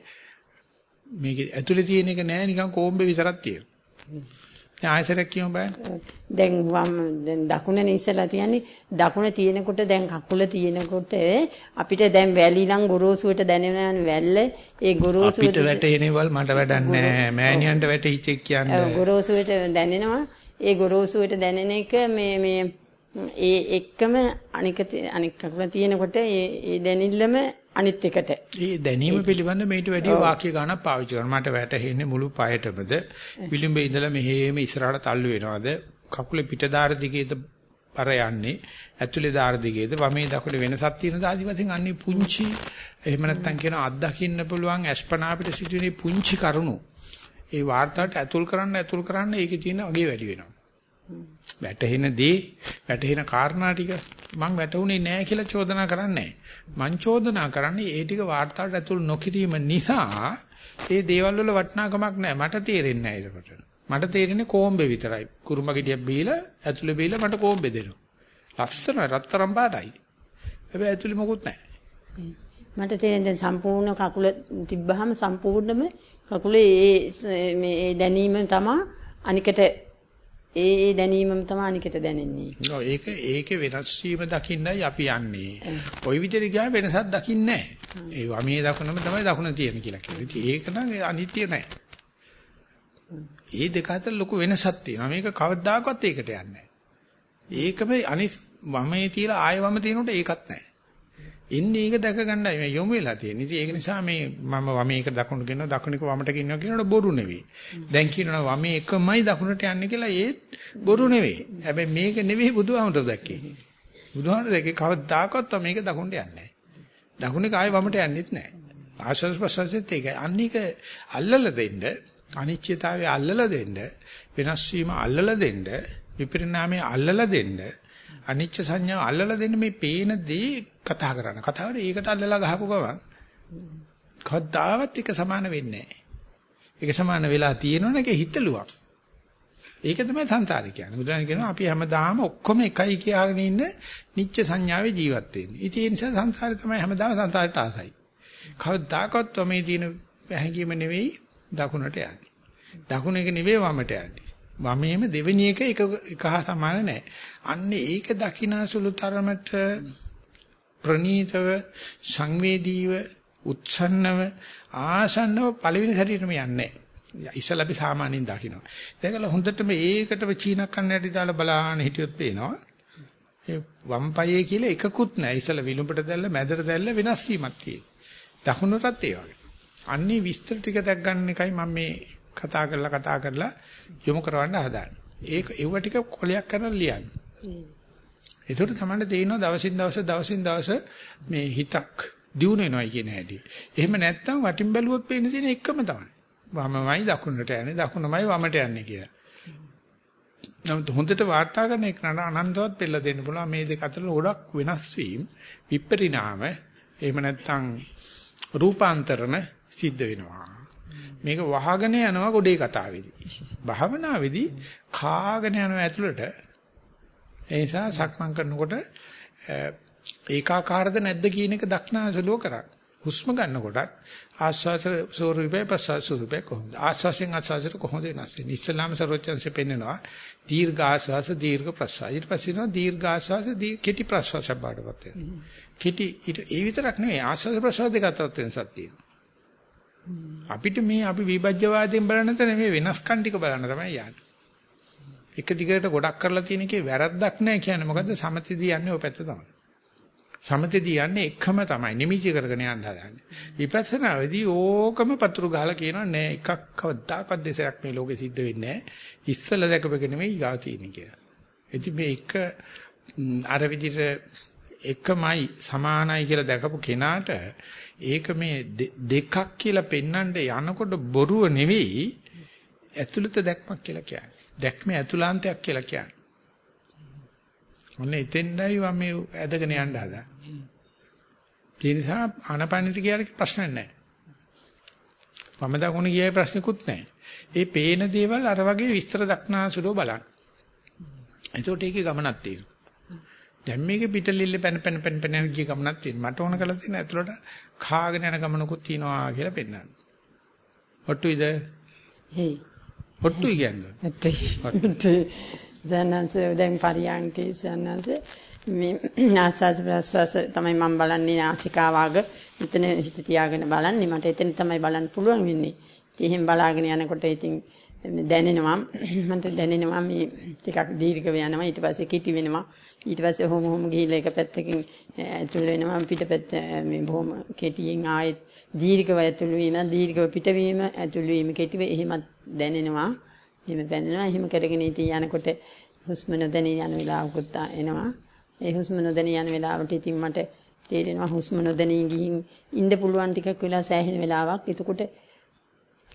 මේක ඇතුලේ තියෙන එක නෑ නිකන් කොම්බේ විතරක් තියෙනවා. දැන් ආයසරයක් කියමු බලන්න. දැන් වම් දැන් දකුණනේ ඉස්සලා තියන්නේ දකුණ තියෙනකොට දැන් කකුල තියෙනකොට අපිට දැන් වැලි නම් ගොරෝසුවට දැනෙන වැල්ල ඒ ගොරෝසුවට අපිට වැටෙනේවල් මට වැඩක් නැහැ. මෑණියන්ට වැටෙයිච් එක් කියන්නේ. ගොරෝසුවට දැනෙනවා. ඒ ගොරෝසුවට දැනෙන එක මේ මේ ඒ එක්කම අනික අනික කකුල තියෙනකොට ඒ ඒ දැනිල්ලම අනිත් එකට. ඒ දැනීම පිළිබඳ මේට වැඩි වාක්‍ය ගණක් පාවිච්චි කරනවා. මට වැටහෙන්නේ මුළු පයටමද විලිඹේ ඉඳලා මෙහෙම ඉස්සරහට තල්ලු වෙනවද? කකුලේ පිටදාර දිගේද පර යන්නේ? ඇතුලේ දාර දිගේද වමේ දකුලේ වෙනසක් තියෙනද ආදි වශයෙන් අන්නේ පුංචි එහෙම නැත්නම් කියන අත්දකින්න පුළුවන් අස්පනා අපිට සිටිනේ පුංචි කරුණු. ඒ වාර්තාවට ඇතුල් කරන්න ඇතුල් කරන්න ඒකේ තියෙන අගේ වැඩි වෙනවා. වැටහෙන දේ වැටහෙන කාරණා ටික මං වැටුනේ නැහැ කියලා චෝදනා කරන්නේ මං චෝදනා කරන්නේ ඒ ටික වාර්තාවට ඇතුල් නොකිරීම නිසා ඒ දේවල් වල වටිනාකමක් නැහැ. මට තේරෙන්නේ නැහැ ඒකට. මට තේරෙන්නේ කොම්බේ විතරයි. කුරුම ගෙඩියක් බීලා ඇතුලේ බීලා මට කොම්බේ දෙනවා. ලස්සන රත්තරන් පාටයි. හැබැයි ඇතුලේ මොකුත් නැහැ. මට තේරෙන දැන් සම්පූර්ණ කකුල තිබ්බහම සම්පූර්ණම කකුලේ ඒ මේ දැනීම තමයි අනිකට ඒ ඒ දැනීමම තමයි අනිකට දැනෙන්නේ. ඔව් ඒක ඒකේ වෙනස් වීම දකින්නයි අපි යන්නේ. ওই විදිහට ගියාම වෙනසක් දකින්නේ නැහැ. ඒ වමේ දකුණම තමයි දකුණ තියෙන කියලා කියනවා. ඉතින් ඒක නම් අනිත්‍ය නැහැ. මේ දෙක අතර ලොකු වෙනසක් තියෙනවා. මේක කවදාකවත් ඒකට යන්නේ නැහැ. ඒකම අනිත් වමේ තියලා ආය වම තියෙනකොට ඒකත් නැහැ. ඉන්නේ ඒක දැක ගන්නයි මේ යොමු වෙලා තියෙන්නේ. ඉතින් ඒක නිසා මේ මම වමේ එක දකුණට ගෙනවා දකුණේක වමට ගෙනවා කියනකොට බොරු නෙවෙයි. දැන් කියනවා වමේ එකමයි දකුණට යන්නේ කියලා ඒත් බොරු නෙවෙයි. හැබැයි මේක නෙවෙයි බුදුහාමුදුරුවෝ දැක්කේ. බුදුහාමුදුරුවෝ දැක්කේ කවදාකවත් මේක දකුණට යන්නේ නැහැ. දකුණේ කාය වමට යන්නේත් නැහැ. ආශ්වාස ප්‍රශ්වාසෙත් ඒකයි. අන්නේක අල්ලලා දෙන්න, අනිශ්චිතතාවය අල්ලලා දෙන්න, වෙනස් වීම අල්ලලා දෙන්න, විපරිණාමය අල්ලලා දෙන්න අනිච්ච සංඥාව අල්ලලා දෙන්න මේ පේන දේ කතා කරන්න. කතාවට ඒකට අල්ලලා ගහපු ගමන් කවදාවත් එක සමාන වෙන්නේ නැහැ. ඒක සමාන වෙලා තියෙනවනේ ඒක හිතලුවක්. ඒක තමයි සංසාරේ කියන්නේ. බුදුරජාණන් කියනවා අපි හැමදාම ඔක්කොම එකයි කියාගෙන ඉන්න නිච්ච සංඥාවේ ජීවත් වෙන්නේ. ඉතින් ඒ නිසා සංසාරේ තමයි හැමදාම සංසාරට ආසයි. කවදාකවත් මේ තියෙන හැඟීම නෙවෙයි දකුණට යන්නේ. දකුණ එක නෙවෙයි වමට යන්නේ. වමේම දෙවෙනි එක එක එක හා සමාන නැහැ. අන්න ඒක දකිනාසුළු තරමට ප්‍රනීතව සංවේදීව උත්සන්නව ආසන්නව පළවෙනි සැරේටම යන්නේ. ඉස්සලා අපි සාමාන්‍යයෙන් දකිනවා. ඒකල හොඳටම ඒකටම චීනක් කන්නට දාලා බලාගෙන හිටියොත් පේනවා. ඒ වම් පයේ කියලා එකකුත් නැහැ. ඉස්සලා විලුඹට දැල්ල මැදට දැල්ල වෙනස් වීමක් තියෙනවා. දකුණටත් ඒ වගේ. අන්නේ විස්තර ටික දැක් ගන්න එකයි මම මේ කතා කරලා කතා කරලා යොමු කරවන්න හදාන්නේ. ඒක ඒව ටික කොලයක් කරලා ලියන්න. ඒකට තමයි තේිනවා දවසින් දවස දවසින් දවස මේ හිතක් දියුණු වෙනවා කියන හැටි. එහෙම නැත්නම් වටින් බැලුවොත් පේන තියෙන එකම තමයි. වමමයි දකුණට යන්නේ දකුණමයි වමට යන්නේ කියලා. නමුත් හොඳට වාර්තා කරන එක නන අනන්තවත් පෙළ දෙන්න පුළුවන් මේ දෙක අතර ගොඩක් වෙනස් වීම විපරිණාම එහෙම නැත්නම් රූපාන්තරණ සිද්ධ වෙනවා. මේක වහගෙන යනවා ගොඩේ කතාවේදී. භාවනාවේදී කාගෙන යනවා ඇතුළට. ඒ නිසා සක්මන් කරනකොට ඒකාකාරද නැද්ද කියන එක දක්නාසලුව කරා. හුස්ම ගන්නකොටත් ආස්වාස ස්වරූපේ ප්‍රසවාස ස්වරූපේ කොහොමද? ආස්වාසෙන් ආස්වාසයට කොහොමද වෙනස් වෙන්නේ? ඉස්ලාම සරෝජන්සේ පෙන්නනවා දීර්ඝ ආස්වාස දීර්ඝ ප්‍රසවාස. ඊට පස්සේ නෝ දීර්ඝ ආස්වාස කෙටි ප්‍රසවාස බාඩපත් වෙනවා. කෙටි ඒ විතරක් නෙවෙයි ආස්වාස ප්‍රසවාස දෙක අතරත් වෙනසක් තියෙනවා. අපිට මේ අපි විභජ්‍යවාදයෙන් බලන තැන මේ වෙනස්කම් ටික බලන්න තමයි යන්නේ. එක දිගට ගොඩක් කරලා තියෙන එකේ වැරද්දක් නැහැ කියන්නේ මොකද්ද සමතේදී යන්නේ ඔය පැත්ත තමයි. සමතේදී යන්නේ එකම තමයි නිමිති කරගෙන යන්න හදන්නේ. විපස්සනාවේදී ඕකම පතුරු ගහලා කියනවා නෑ එකක් කවදාකවත් දෙසරක් මේ ලෝකෙ සිද්ධ වෙන්නේ නෑ. ඉස්සල දැකපෙක නෙමෙයි ඊගා තියෙන්නේ කියලා. ඉතින් මේ එක අර විදිහට එකමයි සමානයි කියලා දැකපු කෙනාට ඒක මේ දෙකක් කියලා පෙන්වන්න යනකොට බොරුව නෙවෙයි ඇතුළත දැක්මක් කියලා කියන්නේ. දැක්මේ ඇතුළාන්තයක් කියලා කියන්නේ. ඔන්න එතෙන්ඩයි මම මේ ඇදගෙන යන්න හදා. ඒ නිසා ආනපනිට ගියාට ප්‍රශ්නයක් නැහැ. මම දකුණ ගියාේ ප්‍රශ්නකුත් නැහැ. ඒ පේන දේවල් අර වගේ විස්තර දක්නාසුලෝ බලන්න. එතකොට ඒකේ ගමනක් තියෙනවා. දැන් මේකේ පිටලිල්ල පැන පැන පැන පැන ගිය ගමනක් තියෙනවා. මට ඕන කරලා තියෙන ඇතුළට කාගෙන යන ගමනකුත් තියෙනවා කියලා පෙන්නන්න. ඔට්ටුයිද? හේ. ඔට්ටුයි කියන්නේ. ඇත්තයි. දැනන්ස දැන් පරියන්කේ සන්නන්ස මේ ආස්වාද ප්‍රසවාස තමයි මම බලන්නේ නාසිකාවාග. එතන හිත තියාගෙන බලන්නේ මට එතන තමයි බලන්න පුළුවන් වෙන්නේ. ඉතින් බලාගෙන යනකොට ඉතින් දැනෙනවා. මට දැනෙනවා මේ ටිකක් දීර්ඝ වෙනවා ඊට පස්සේ කිටි වෙනවා. ඊට පස්සේ හොම හොම ගිහිල්ලා එක පැත්තකින් ඇතුල් වෙනවා. පිටපැත්ත මේ බොහොම කෙටියෙන් ආයෙත් දීර්ඝව ඇතුල් වීම දීර්ඝව පිටවීම ඇතුල් වීම කෙටිව එහෙමත් දැනෙනවා එහෙම පැනෙනවා එහෙම කරගෙන ඉතින් යනකොට හුස්ම නොදැනී යන වෙලාවකුත් එනවා ඒ හුස්ම නොදැනී යන වෙලාවට ඉතින් මට තේරෙනවා හුස්ම නොදැනී ගිහින් ඉන්න පුළුවන් ටිකක් වෙලා සෑහෙන වෙලාවක් එතකොට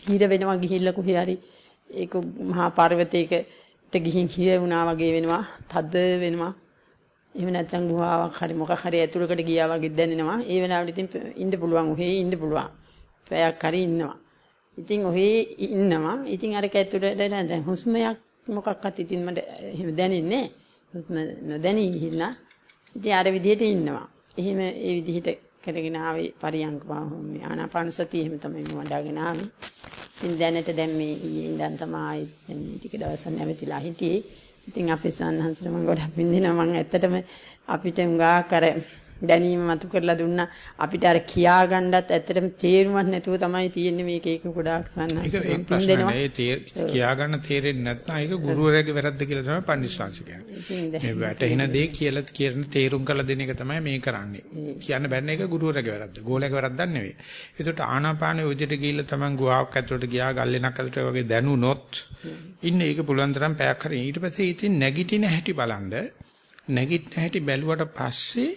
හිර වෙනවා ගිහිල්ලා කොහේ හරි ඒක මහා පර්වතයකට ගිහින් හිර වුණා වගේ වෙනවා. තද වෙනවා. එහෙම නැත්නම් ගුහාවක් හරි මොකක් හරි ඇතුළකට ගියා වගේ දැනෙනවා. ඒ වෙලාවට ඉතින් ඉන්න පුළුවන් ඔහේ ඉන්න පුළුවන්. පැයක් හරි ඉන්නවා. ඉතින් ඔහේ ඉන්නවා. ඉතින් අර ඇතුළට දැන් හුස්මයක් මොකක්වත් ඉතින් මට එහෙම දැනෙන්නේ හුස්ම නොදැනී ගිහිල්ලා. ඉතින් අර විදිහට ඉන්නවා. එහෙම ඒ විදිහට කරගෙන ආවේ පරියංග මේ ආනාපාන සතිය එහෙම තමයි මම වඩාගෙන ආවේ. ඉතින් දැනට දැන් මේ ඊයේ ඉඳන් තමයි දැන් මේ ටික දවසක් නැවතිලා හිටියේ. ඉතින් අපේ සන්නහන්සල මම ගොඩක් විඳිනවා. මම ඇත්තටම අපිට උඟා කර දැනීම මතු කරලා දුන්නා. අපිට අර කියා ගන්නත් ඇත්තටම තේරුමක් නැතුව තමයි තියෙන්නේ මේක ඒක ගොඩාක් සන්නහන්සල ඒක ප්‍රශ්න නෑ. ඒ කියා ගන්න තේරෙන්නේ නැත්නම් ඒක ගුරුවරයාගේ වැරද්ද කියලා තමයි පඬිස්සංශ කියන්නේ. මේ වැටෙන දේ කියලා කියන තේරුම් කරලා දෙන එක තමයි මේ කරන්නේ. කියන්න බැන්න එක ගුරුවරයාගේ වැරද්ද. ගෝලයාගේ වැරද්දක් නෙවෙයි. ඒකට ආනාපානෙ උදිට ගිහිල්ලා තමන් ගුහාවක් ඇතුළට ගියා ගල්ලෙනක් ඇතුළට වගේ දැනුනොත් ඉන්නේ ඒක පුළුවන් තරම් පැයක් හරි. ඊට පස්සේ ඉතින් නැගිටින හැටි බලන්න නැගිටින හැටි බැලුවට පස්සේ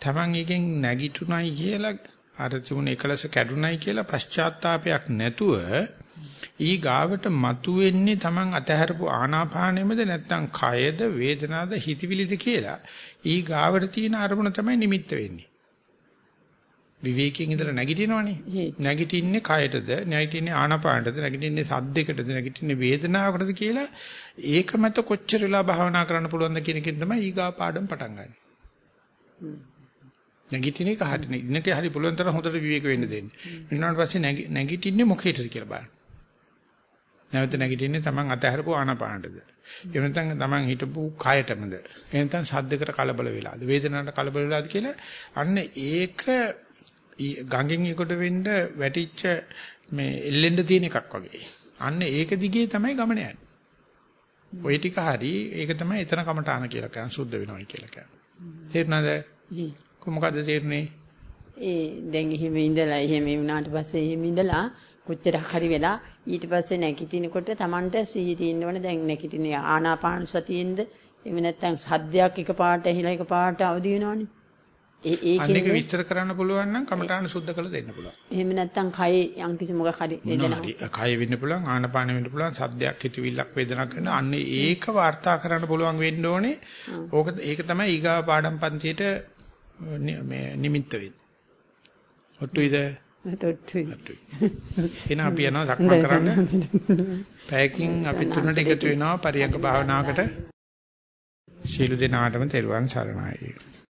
Taman එකෙන් නැගිටුණයි කියලා අර තිබුණ එකලස කැඩුණයි කියලා පශ්චාත්තාවපයක් නැතුව ඊ ගාවට මතුවෙන්නේ Taman අතහැරපු ආනාපානෙමද නැත්නම් කයද වේදනාද හිතවිලිද කියලා ඊ ගාවට තියෙන අරමුණ තමයි නිමිත්ත වෙන්නේ. විවේකයෙන් ඉඳලා නැගිටිනවනේ. නැගිටින්නේ කයටද නැගිටින්නේ ආනාපානටද නැගිටින්නේ සද්දයකටද නැගිටින්නේ වේදනාවකටද කියලා ඒක මත කොච්චර වෙලා භාවනා කරන්න පුළුවන්ද කියන එකෙන් තමයි ඊගා පාඩම් පටන් ගන්න. නැගිටින එක හරි ඉන්නකේ හරි පුළුවන් තරම් හොඳට විවේක වෙන්න දෙන්න. ඊළඟට පස්සේ නැගිටින්නේ මොකේද කියලා බලන්න. නැවත නැගිටින්නේ Taman අතහැරපු ආනාපානටද. එහෙම නැත්නම් Taman හිටපු කයටමද. එහෙම නැත්නම් සද්දයකට කලබල වෙලාද. වේදනාවට කලබල වෙලාද කියලා අන්න ඒක ගංගෙන් එකට වෙන්න වැටිච්ච මේ එල්ලෙන්න තියෙන එකක් වගේ. අන්න ඒක දිගේ තමයි ගමන යන්නේ. ওই ටික හරි ඒක තමයි එතන කමඨාන කියලා කියන්නේ සුද්ධ වෙනවා කියලා කියන්නේ. තේරුණාද? කොහොමද තේරෙන්නේ? ඒ දැන් එහෙම ඉඳලා එහෙම වුණාට පස්සේ එහෙම ඉඳලා කොච්චර හරි වෙලා ඊට පස්සේ නැගිටිනකොට Tamanට සිහි තියෙන්න ඕන දැන් නැගිටින ආනාපාන සතියෙන්ද එහෙම නැත්නම් සද්දයක් එකපාරට ඇහිලා එකපාරට අවදි වෙනවනේ. ඒ ඒකෙන් විස්තර කරන්න පුළුවන් නම් කමඨාන සුද්ධ කළ දෙන්න පුළුවන්. එහෙම නැත්නම් කයේ යම් කිසි මොකක් හරි වේදනාවක්. කය වෙන්න පුළුවන් ආනාපාන වෙන්න පුළුවන් සද්දයක් හිතවිල්ලක් වේදනාවක් කරන අන්න ඒක වාර්තා කරන්න පුළුවන් වෙන්න ඕනේ. ඕක ඒක තමයි ඊගා පාඩම් පන්තියේට මේ නිමිත්ත වෙන්නේ. ඔට්ටුයිද? ඔට්ටුයි. එන අපි යනවා සක්මන් කරන්න. පැයකින් අපි තුනට එකතු වෙනවා පරියංග භාවනාවකට. ශීල දෙනාටම තෙරුවන් සරණයි.